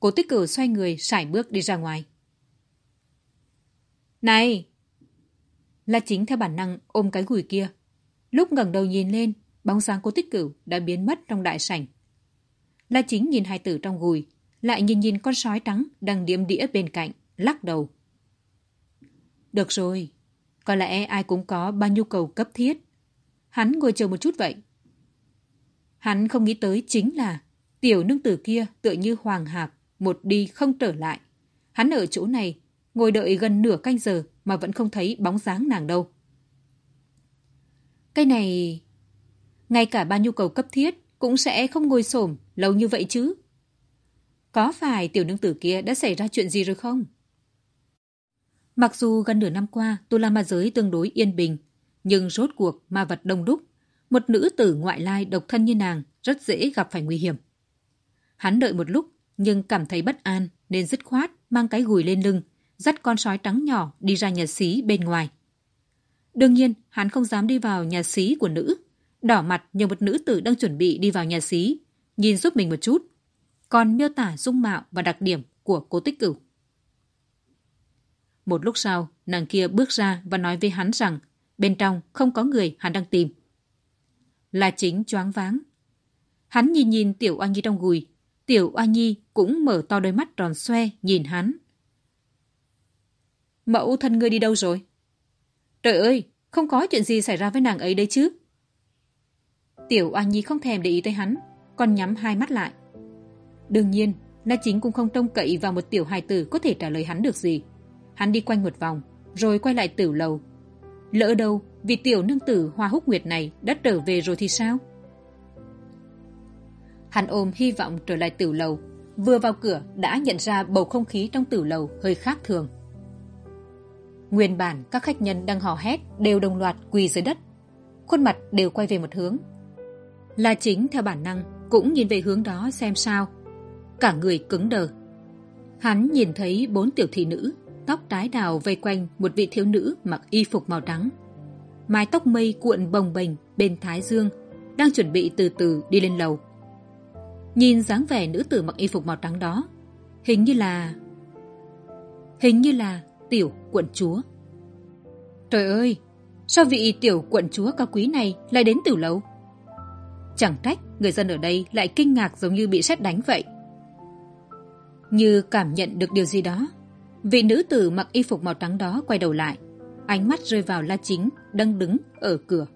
Cố tích cử xoay người, sải bước đi ra ngoài. Này! La Chính theo bản năng ôm cái gùi kia. Lúc ngẩng đầu nhìn lên, bóng sáng cô tích cửu đã biến mất trong đại sảnh. La Chính nhìn hai tử trong gùi, lại nhìn nhìn con sói trắng đang điếm đĩa bên cạnh, lắc đầu. Được rồi, có lẽ ai cũng có ba nhu cầu cấp thiết. Hắn ngồi chờ một chút vậy. Hắn không nghĩ tới chính là tiểu nương tử kia tựa như hoàng hạc, một đi không trở lại. Hắn ở chỗ này, ngồi đợi gần nửa canh giờ mà vẫn không thấy bóng dáng nàng đâu. Cái này... Ngay cả ba nhu cầu cấp thiết cũng sẽ không ngồi xổm lâu như vậy chứ. Có phải tiểu nương tử kia đã xảy ra chuyện gì rồi không? Mặc dù gần nửa năm qua Tu La Ma Giới tương đối yên bình, nhưng rốt cuộc ma vật đông đúc, một nữ tử ngoại lai độc thân như nàng rất dễ gặp phải nguy hiểm. Hắn đợi một lúc nhưng cảm thấy bất an nên dứt khoát mang cái gùi lên lưng, dắt con sói trắng nhỏ đi ra nhà xí bên ngoài. Đương nhiên, hắn không dám đi vào nhà xí của nữ. Đỏ mặt nhờ một nữ tử đang chuẩn bị đi vào nhà xí, nhìn giúp mình một chút. Còn miêu tả dung mạo và đặc điểm của cố tích cửu. Một lúc sau, nàng kia bước ra và nói với hắn rằng bên trong không có người hắn đang tìm. Là chính choáng váng. Hắn nhìn nhìn Tiểu Oa Nhi trong gùi. Tiểu Oa Nhi cũng mở to đôi mắt tròn xoe nhìn hắn. Mẫu thân ngươi đi đâu rồi? Trời ơi, không có chuyện gì xảy ra với nàng ấy đấy chứ. Tiểu Oa Nhi không thèm để ý tới hắn, còn nhắm hai mắt lại. Đương nhiên, Na Chính cũng không trông cậy vào một tiểu hài tử có thể trả lời hắn được gì. Hắn đi quanh một vòng, rồi quay lại tiểu lầu. Lỡ đâu, vì tiểu nương tử Hoa Húc Nguyệt này đã trở về rồi thì sao? Hắn ôm hy vọng trở lại tiểu lầu. Vừa vào cửa đã nhận ra bầu không khí trong tiểu lầu hơi khác thường. Nguyên bản các khách nhân đang hò hét đều đồng loạt quỳ dưới đất. Khuôn mặt đều quay về một hướng. Là chính theo bản năng cũng nhìn về hướng đó xem sao. Cả người cứng đờ. Hắn nhìn thấy bốn tiểu thị nữ tóc tái đào vây quanh một vị thiếu nữ mặc y phục màu trắng. Mái tóc mây cuộn bồng bềnh bên thái dương, đang chuẩn bị từ từ đi lên lầu. Nhìn dáng vẻ nữ tử mặc y phục màu trắng đó, hình như là... Hình như là tiểu quận chúa. Trời ơi, sao vị tiểu quận chúa cao quý này lại đến tử lầu? Chẳng trách người dân ở đây lại kinh ngạc giống như bị xét đánh vậy. Như cảm nhận được điều gì đó, Vị nữ tử mặc y phục màu trắng đó quay đầu lại, ánh mắt rơi vào La Chính đang đứng ở cửa.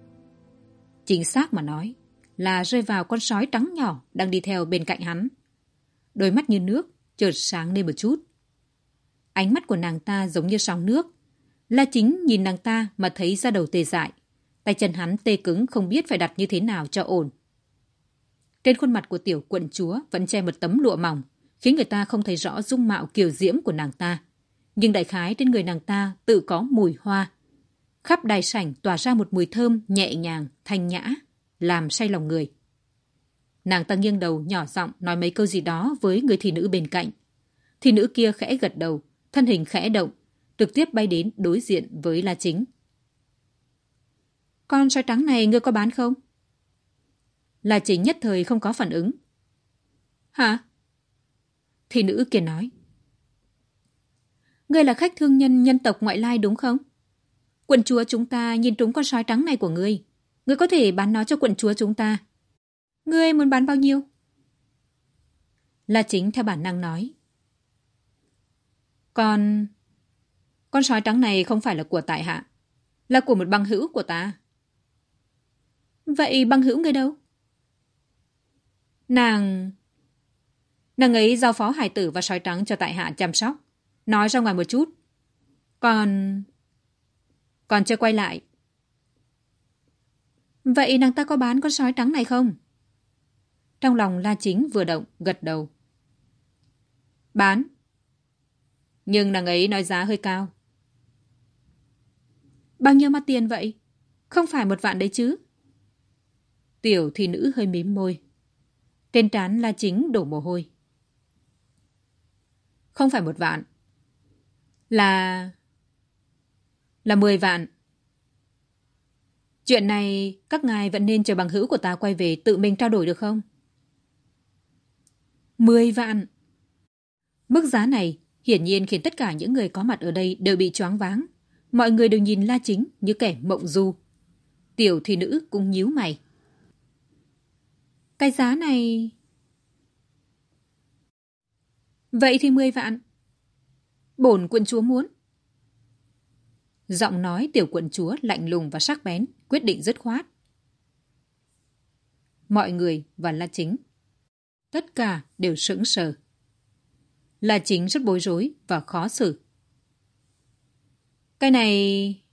Chính xác mà nói, là rơi vào con sói trắng nhỏ đang đi theo bên cạnh hắn. Đôi mắt như nước, chợt sáng lên một chút. Ánh mắt của nàng ta giống như sóng nước. La Chính nhìn nàng ta mà thấy ra đầu tê dại. Tay chân hắn tê cứng không biết phải đặt như thế nào cho ổn. Trên khuôn mặt của tiểu quận chúa vẫn che một tấm lụa mỏng, khiến người ta không thấy rõ dung mạo kiều diễm của nàng ta nhưng đại khái trên người nàng ta tự có mùi hoa. Khắp đài sảnh tỏa ra một mùi thơm nhẹ nhàng, thanh nhã, làm say lòng người. Nàng ta nghiêng đầu nhỏ giọng nói mấy câu gì đó với người thị nữ bên cạnh. Thị nữ kia khẽ gật đầu, thân hình khẽ động, trực tiếp bay đến đối diện với La Chính. Con sói trắng này ngươi có bán không? La Chính nhất thời không có phản ứng. Hả? Thị nữ kia nói. Ngươi là khách thương nhân nhân tộc ngoại lai đúng không? Quận chúa chúng ta nhìn trúng con sói trắng này của ngươi. Ngươi có thể bán nó cho quận chúa chúng ta. Ngươi muốn bán bao nhiêu? Là chính theo bản năng nói. còn Con sói trắng này không phải là của tại hạ. Là của một băng hữu của ta. Vậy băng hữu ngươi đâu? Nàng... Nàng ấy giao phó hải tử và sói trắng cho tại hạ chăm sóc. Nói ra ngoài một chút. Còn... Còn chưa quay lại. Vậy nàng ta có bán con sói trắng này không? Trong lòng La Chính vừa động, gật đầu. Bán. Nhưng nàng ấy nói giá hơi cao. Bao nhiêu mặt tiền vậy? Không phải một vạn đấy chứ? Tiểu thì nữ hơi mím môi. Trên trán La Chính đổ mồ hôi. Không phải một vạn. Là... Là 10 vạn. Chuyện này các ngài vẫn nên chờ bằng hữu của ta quay về tự mình trao đổi được không? 10 vạn. Mức giá này hiển nhiên khiến tất cả những người có mặt ở đây đều bị choáng váng. Mọi người đều nhìn La Chính như kẻ mộng du. Tiểu thị nữ cũng nhíu mày. Cái giá này... Vậy thì 10 vạn. Bổn quận chúa muốn. Giọng nói tiểu quận chúa lạnh lùng và sắc bén, quyết định dứt khoát. Mọi người và La Chính. Tất cả đều sững sờ. La Chính rất bối rối và khó xử. Cái này...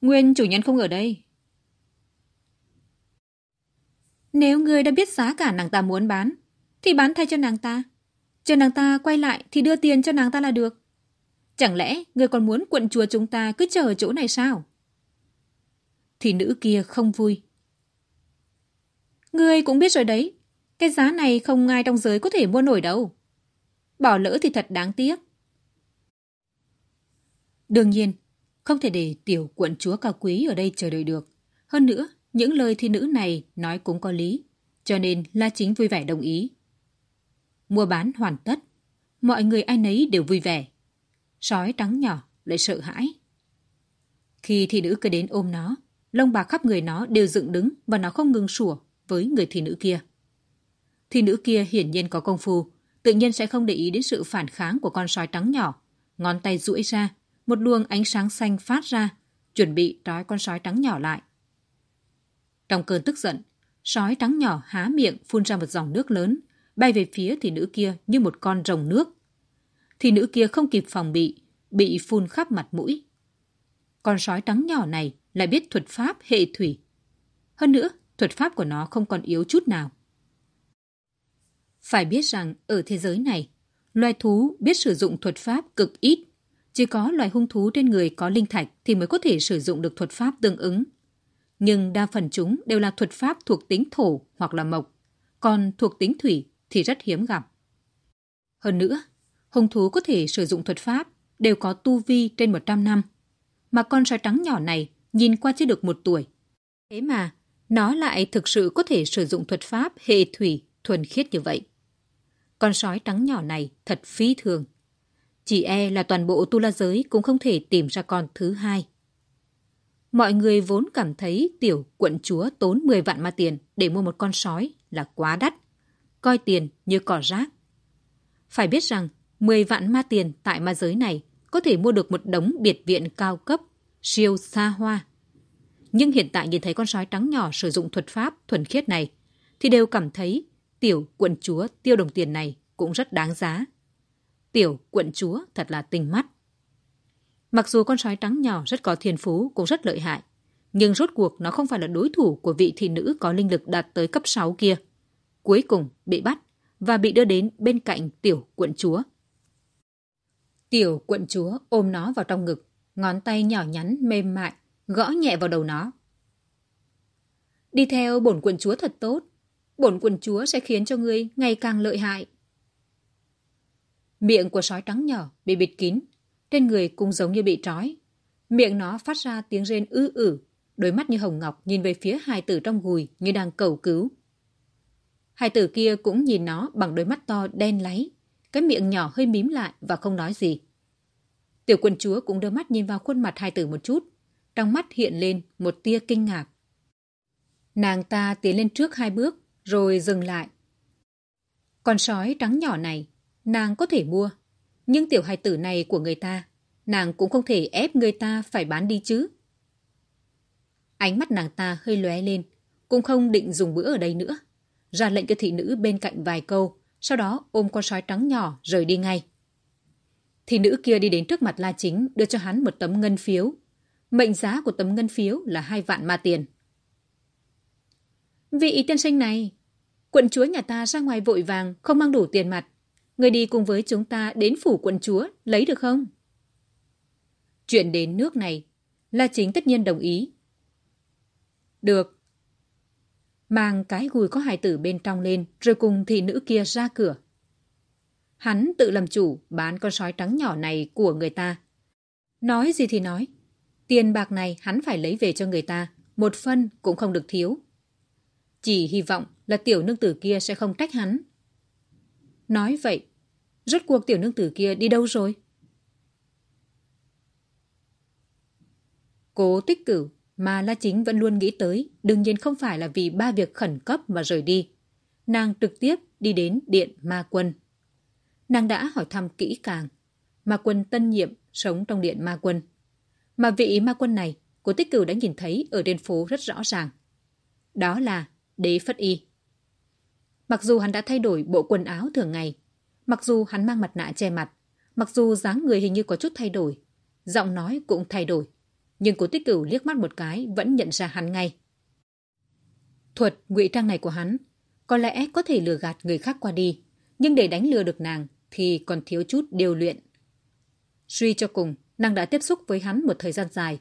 Nguyên chủ nhân không ở đây. Nếu ngươi đã biết giá cả nàng ta muốn bán, thì bán thay cho nàng ta. Chờ nàng ta quay lại thì đưa tiền cho nàng ta là được. Chẳng lẽ người còn muốn quận chùa chúng ta cứ chờ ở chỗ này sao? Thì nữ kia không vui. Ngươi cũng biết rồi đấy, cái giá này không ai trong giới có thể mua nổi đâu. Bỏ lỡ thì thật đáng tiếc. Đương nhiên, không thể để tiểu quận chúa cao quý ở đây chờ đợi được. Hơn nữa, những lời thi nữ này nói cũng có lý, cho nên La Chính vui vẻ đồng ý. Mua bán hoàn tất, mọi người ai nấy đều vui vẻ. Sói trắng nhỏ lại sợ hãi. Khi thị nữ cứ đến ôm nó, lông bạc khắp người nó đều dựng đứng và nó không ngừng sủa với người thị nữ kia. Thị nữ kia hiển nhiên có công phu, tự nhiên sẽ không để ý đến sự phản kháng của con sói trắng nhỏ. Ngón tay duỗi ra, một luồng ánh sáng xanh phát ra, chuẩn bị trói con sói trắng nhỏ lại. Trong cơn tức giận, sói trắng nhỏ há miệng phun ra một dòng nước lớn, bay về phía thị nữ kia như một con rồng nước. Thị nữ kia không kịp phòng bị, bị phun khắp mặt mũi. Con sói trắng nhỏ này lại biết thuật pháp hệ thủy. Hơn nữa, thuật pháp của nó không còn yếu chút nào. Phải biết rằng ở thế giới này, loài thú biết sử dụng thuật pháp cực ít. Chỉ có loài hung thú trên người có linh thạch thì mới có thể sử dụng được thuật pháp tương ứng. Nhưng đa phần chúng đều là thuật pháp thuộc tính thổ hoặc là mộc, còn thuộc tính thủy thì rất hiếm gặp. Hơn nữa, hung thú có thể sử dụng thuật pháp đều có tu vi trên 100 năm. Mà con sói trắng nhỏ này nhìn qua chưa được một tuổi. Thế mà, nó lại thực sự có thể sử dụng thuật pháp hệ thủy thuần khiết như vậy. Con sói trắng nhỏ này thật phi thường. Chỉ e là toàn bộ tu la giới cũng không thể tìm ra con thứ hai. Mọi người vốn cảm thấy tiểu quận chúa tốn 10 vạn ma tiền để mua một con sói là quá đắt, coi tiền như cỏ rác. Phải biết rằng 10 vạn ma tiền tại ma giới này có thể mua được một đống biệt viện cao cấp, siêu xa hoa. Nhưng hiện tại nhìn thấy con sói trắng nhỏ sử dụng thuật pháp thuần khiết này, thì đều cảm thấy tiểu quận chúa tiêu đồng tiền này cũng rất đáng giá. Tiểu quận chúa thật là tinh mắt. Mặc dù con sói trắng nhỏ rất có thiên phú cũng rất lợi hại, nhưng rốt cuộc nó không phải là đối thủ của vị thị nữ có linh lực đạt tới cấp 6 kia. Cuối cùng bị bắt và bị đưa đến bên cạnh tiểu quận chúa. Tiểu quận chúa ôm nó vào trong ngực, ngón tay nhỏ nhắn mềm mại, gõ nhẹ vào đầu nó. Đi theo bổn quận chúa thật tốt, bổn quận chúa sẽ khiến cho ngươi ngày càng lợi hại. Miệng của sói trắng nhỏ bị bịt kín, trên người cũng giống như bị trói. Miệng nó phát ra tiếng rên ư ử, đôi mắt như hồng ngọc nhìn về phía hai tử trong gùi như đang cầu cứu. Hai tử kia cũng nhìn nó bằng đôi mắt to đen láy, cái miệng nhỏ hơi mím lại và không nói gì. Tiểu quân chúa cũng đưa mắt nhìn vào khuôn mặt hai tử một chút, trong mắt hiện lên một tia kinh ngạc. Nàng ta tiến lên trước hai bước, rồi dừng lại. Con sói trắng nhỏ này, nàng có thể mua, nhưng tiểu hài tử này của người ta, nàng cũng không thể ép người ta phải bán đi chứ. Ánh mắt nàng ta hơi lóe lên, cũng không định dùng bữa ở đây nữa. Ra lệnh cho thị nữ bên cạnh vài câu, sau đó ôm con sói trắng nhỏ rời đi ngay. Thị nữ kia đi đến trước mặt La Chính đưa cho hắn một tấm ngân phiếu. Mệnh giá của tấm ngân phiếu là hai vạn ma tiền. Vị tiên sinh này, quận chúa nhà ta ra ngoài vội vàng, không mang đủ tiền mặt. Người đi cùng với chúng ta đến phủ quận chúa, lấy được không? Chuyện đến nước này, La Chính tất nhiên đồng ý. Được. Mang cái gùi có hài tử bên trong lên, rồi cùng thị nữ kia ra cửa. Hắn tự làm chủ bán con sói trắng nhỏ này của người ta. Nói gì thì nói, tiền bạc này hắn phải lấy về cho người ta, một phân cũng không được thiếu. Chỉ hy vọng là tiểu nương tử kia sẽ không trách hắn. Nói vậy, rốt cuộc tiểu nương tử kia đi đâu rồi? cố tích cửu mà la chính vẫn luôn nghĩ tới, đương nhiên không phải là vì ba việc khẩn cấp mà rời đi. Nàng trực tiếp đi đến điện ma quân. Nàng đã hỏi thăm kỹ càng. Ma quân tân nhiệm sống trong điện ma quân. Mà vị ma quân này cố tích cửu đã nhìn thấy ở trên phố rất rõ ràng. Đó là đế phất y. Mặc dù hắn đã thay đổi bộ quần áo thường ngày, mặc dù hắn mang mặt nạ che mặt, mặc dù dáng người hình như có chút thay đổi, giọng nói cũng thay đổi nhưng cố tích cửu liếc mắt một cái, vẫn nhận ra hắn ngay. Thuật ngụy trang này của hắn, có lẽ có thể lừa gạt người khác qua đi, nhưng để đánh lừa được nàng thì còn thiếu chút điều luyện. Suy cho cùng, nàng đã tiếp xúc với hắn một thời gian dài,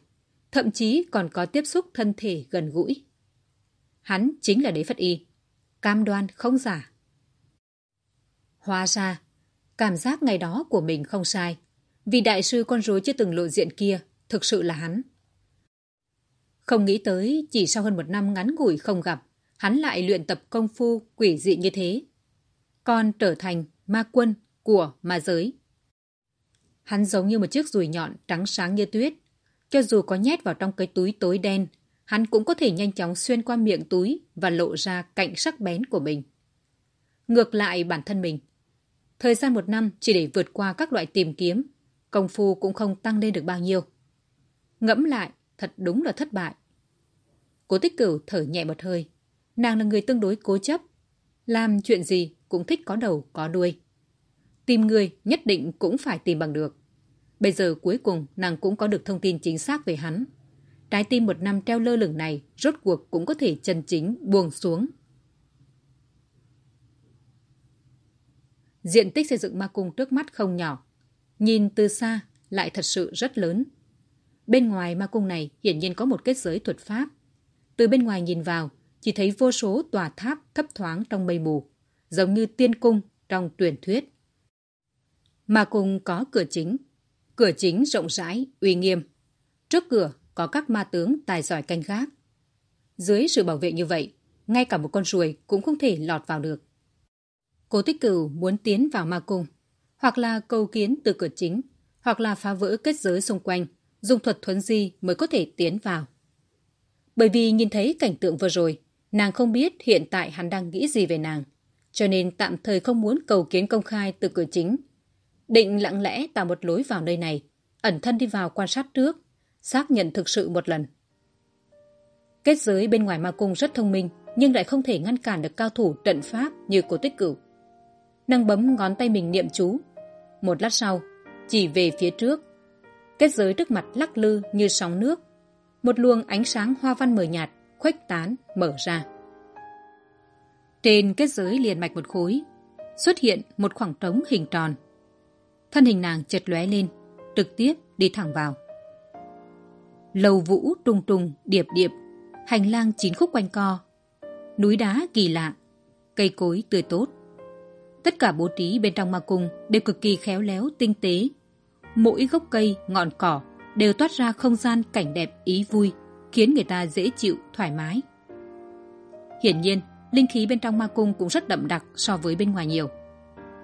thậm chí còn có tiếp xúc thân thể gần gũi. Hắn chính là đế phất y, cam đoan không giả. Hóa ra, cảm giác ngày đó của mình không sai, vì đại sư con rối chưa từng lộ diện kia thực sự là hắn không nghĩ tới, chỉ sau hơn một năm ngắn ngủi không gặp, hắn lại luyện tập công phu quỷ dị như thế. Còn trở thành ma quân của ma giới. Hắn giống như một chiếc rùi nhọn trắng sáng như tuyết. Cho dù có nhét vào trong cái túi tối đen, hắn cũng có thể nhanh chóng xuyên qua miệng túi và lộ ra cạnh sắc bén của mình. Ngược lại bản thân mình, thời gian một năm chỉ để vượt qua các loại tìm kiếm, công phu cũng không tăng lên được bao nhiêu. Ngẫm lại thật đúng là thất bại. Cố tích cửu thở nhẹ một hơi. Nàng là người tương đối cố chấp. Làm chuyện gì cũng thích có đầu, có đuôi. Tìm người nhất định cũng phải tìm bằng được. Bây giờ cuối cùng nàng cũng có được thông tin chính xác về hắn. Trái tim một năm treo lơ lửng này rốt cuộc cũng có thể chân chính buông xuống. Diện tích xây dựng ma cung trước mắt không nhỏ. Nhìn từ xa lại thật sự rất lớn bên ngoài ma cung này hiển nhiên có một kết giới thuật pháp. Từ bên ngoài nhìn vào, chỉ thấy vô số tòa tháp thấp thoáng trong mây mù, giống như tiên cung trong truyền thuyết. Ma cung có cửa chính. Cửa chính rộng rãi, uy nghiêm. Trước cửa có các ma tướng tài giỏi canh gác. Dưới sự bảo vệ như vậy, ngay cả một con ruồi cũng không thể lọt vào được. Cố tích cửu muốn tiến vào ma cung, hoặc là cầu kiến từ cửa chính, hoặc là phá vỡ kết giới xung quanh dùng thuật thuấn di mới có thể tiến vào. Bởi vì nhìn thấy cảnh tượng vừa rồi, nàng không biết hiện tại hắn đang nghĩ gì về nàng, cho nên tạm thời không muốn cầu kiến công khai từ cửa chính. Định lặng lẽ tạo một lối vào nơi này, ẩn thân đi vào quan sát trước, xác nhận thực sự một lần. Kết giới bên ngoài ma cung rất thông minh, nhưng lại không thể ngăn cản được cao thủ trận pháp như cổ tích cửu. Nàng bấm ngón tay mình niệm chú. Một lát sau, chỉ về phía trước kết giới trước mặt lắc lư như sóng nước. Một luồng ánh sáng hoa văn mờ nhạt, khuếch tán, mở ra. Trên kết giới liền mạch một khối, xuất hiện một khoảng trống hình tròn. Thân hình nàng chật lóe lên, trực tiếp đi thẳng vào. Lầu vũ trùng trùng, điệp điệp, hành lang chín khúc quanh co. Núi đá kỳ lạ, cây cối tươi tốt. Tất cả bố trí bên trong ma cung đều cực kỳ khéo léo, tinh tế mỗi gốc cây, ngọn cỏ đều toát ra không gian cảnh đẹp ý vui, khiến người ta dễ chịu, thoải mái. Hiển nhiên, linh khí bên trong ma cung cũng rất đậm đặc so với bên ngoài nhiều.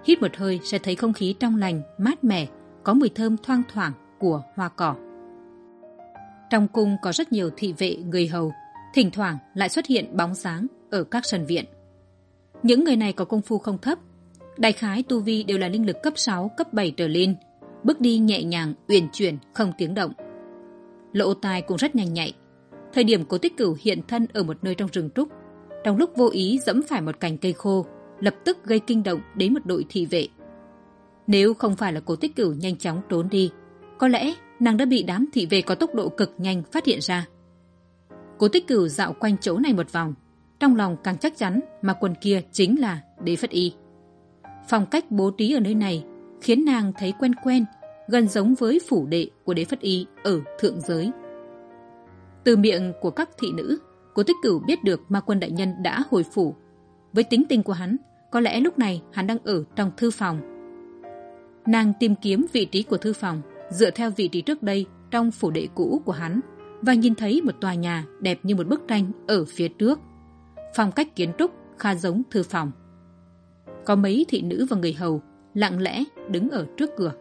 Hít một hơi sẽ thấy không khí trong lành, mát mẻ, có mùi thơm thoang thoảng của hoa cỏ. Trong cung có rất nhiều thị vệ, người hầu, thỉnh thoảng lại xuất hiện bóng dáng ở các sân viện. Những người này có công phu không thấp. Đại khái tu vi đều là linh lực cấp sáu, cấp bảy trở lên bước đi nhẹ nhàng, uyển chuyển, không tiếng động. Lỗ tai cũng rất nhanh nhạy. Thời điểm cố tích cửu hiện thân ở một nơi trong rừng trúc, trong lúc vô ý dẫm phải một cành cây khô, lập tức gây kinh động đến một đội thị vệ. Nếu không phải là cố tích cửu nhanh chóng trốn đi, có lẽ nàng đã bị đám thị vệ có tốc độ cực nhanh phát hiện ra. Cố tích cửu dạo quanh chỗ này một vòng, trong lòng càng chắc chắn mà quần kia chính là đế phất y. Phong cách bố trí ở nơi này khiến nàng thấy quen quen, gần giống với phủ đệ của đế phất y ở thượng giới. Từ miệng của các thị nữ, cố tích cửu biết được ma quân đại nhân đã hồi phủ. Với tính tình của hắn, có lẽ lúc này hắn đang ở trong thư phòng. Nàng tìm kiếm vị trí của thư phòng, dựa theo vị trí trước đây trong phủ đệ cũ của hắn, và nhìn thấy một tòa nhà đẹp như một bức tranh ở phía trước. Phong cách kiến trúc khá giống thư phòng. Có mấy thị nữ và người hầu lặng lẽ đứng ở trước cửa.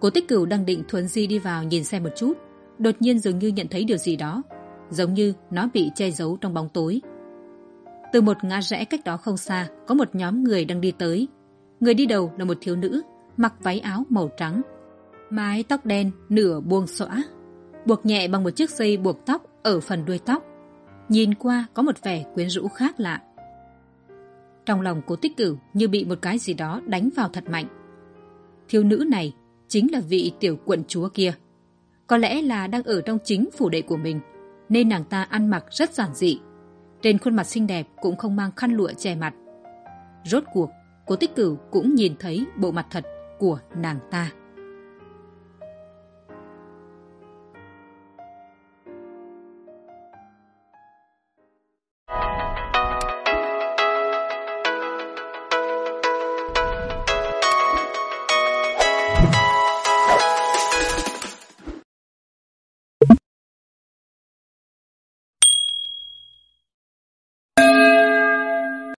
Cố tích cửu đang định thuấn di đi vào nhìn xem một chút, đột nhiên dường như nhận thấy điều gì đó, giống như nó bị che giấu trong bóng tối. Từ một ngã rẽ cách đó không xa, có một nhóm người đang đi tới. Người đi đầu là một thiếu nữ, mặc váy áo màu trắng, mái tóc đen, nửa buông xõa, buộc nhẹ bằng một chiếc dây buộc tóc ở phần đuôi tóc. Nhìn qua có một vẻ quyến rũ khác lạ trong lòng cố tích cửu như bị một cái gì đó đánh vào thật mạnh. Thiếu nữ này chính là vị tiểu quận chúa kia. Có lẽ là đang ở trong chính phủ đệ của mình, nên nàng ta ăn mặc rất giản dị. Trên khuôn mặt xinh đẹp cũng không mang khăn lụa che mặt. Rốt cuộc cố tích cửu cũng nhìn thấy bộ mặt thật của nàng ta.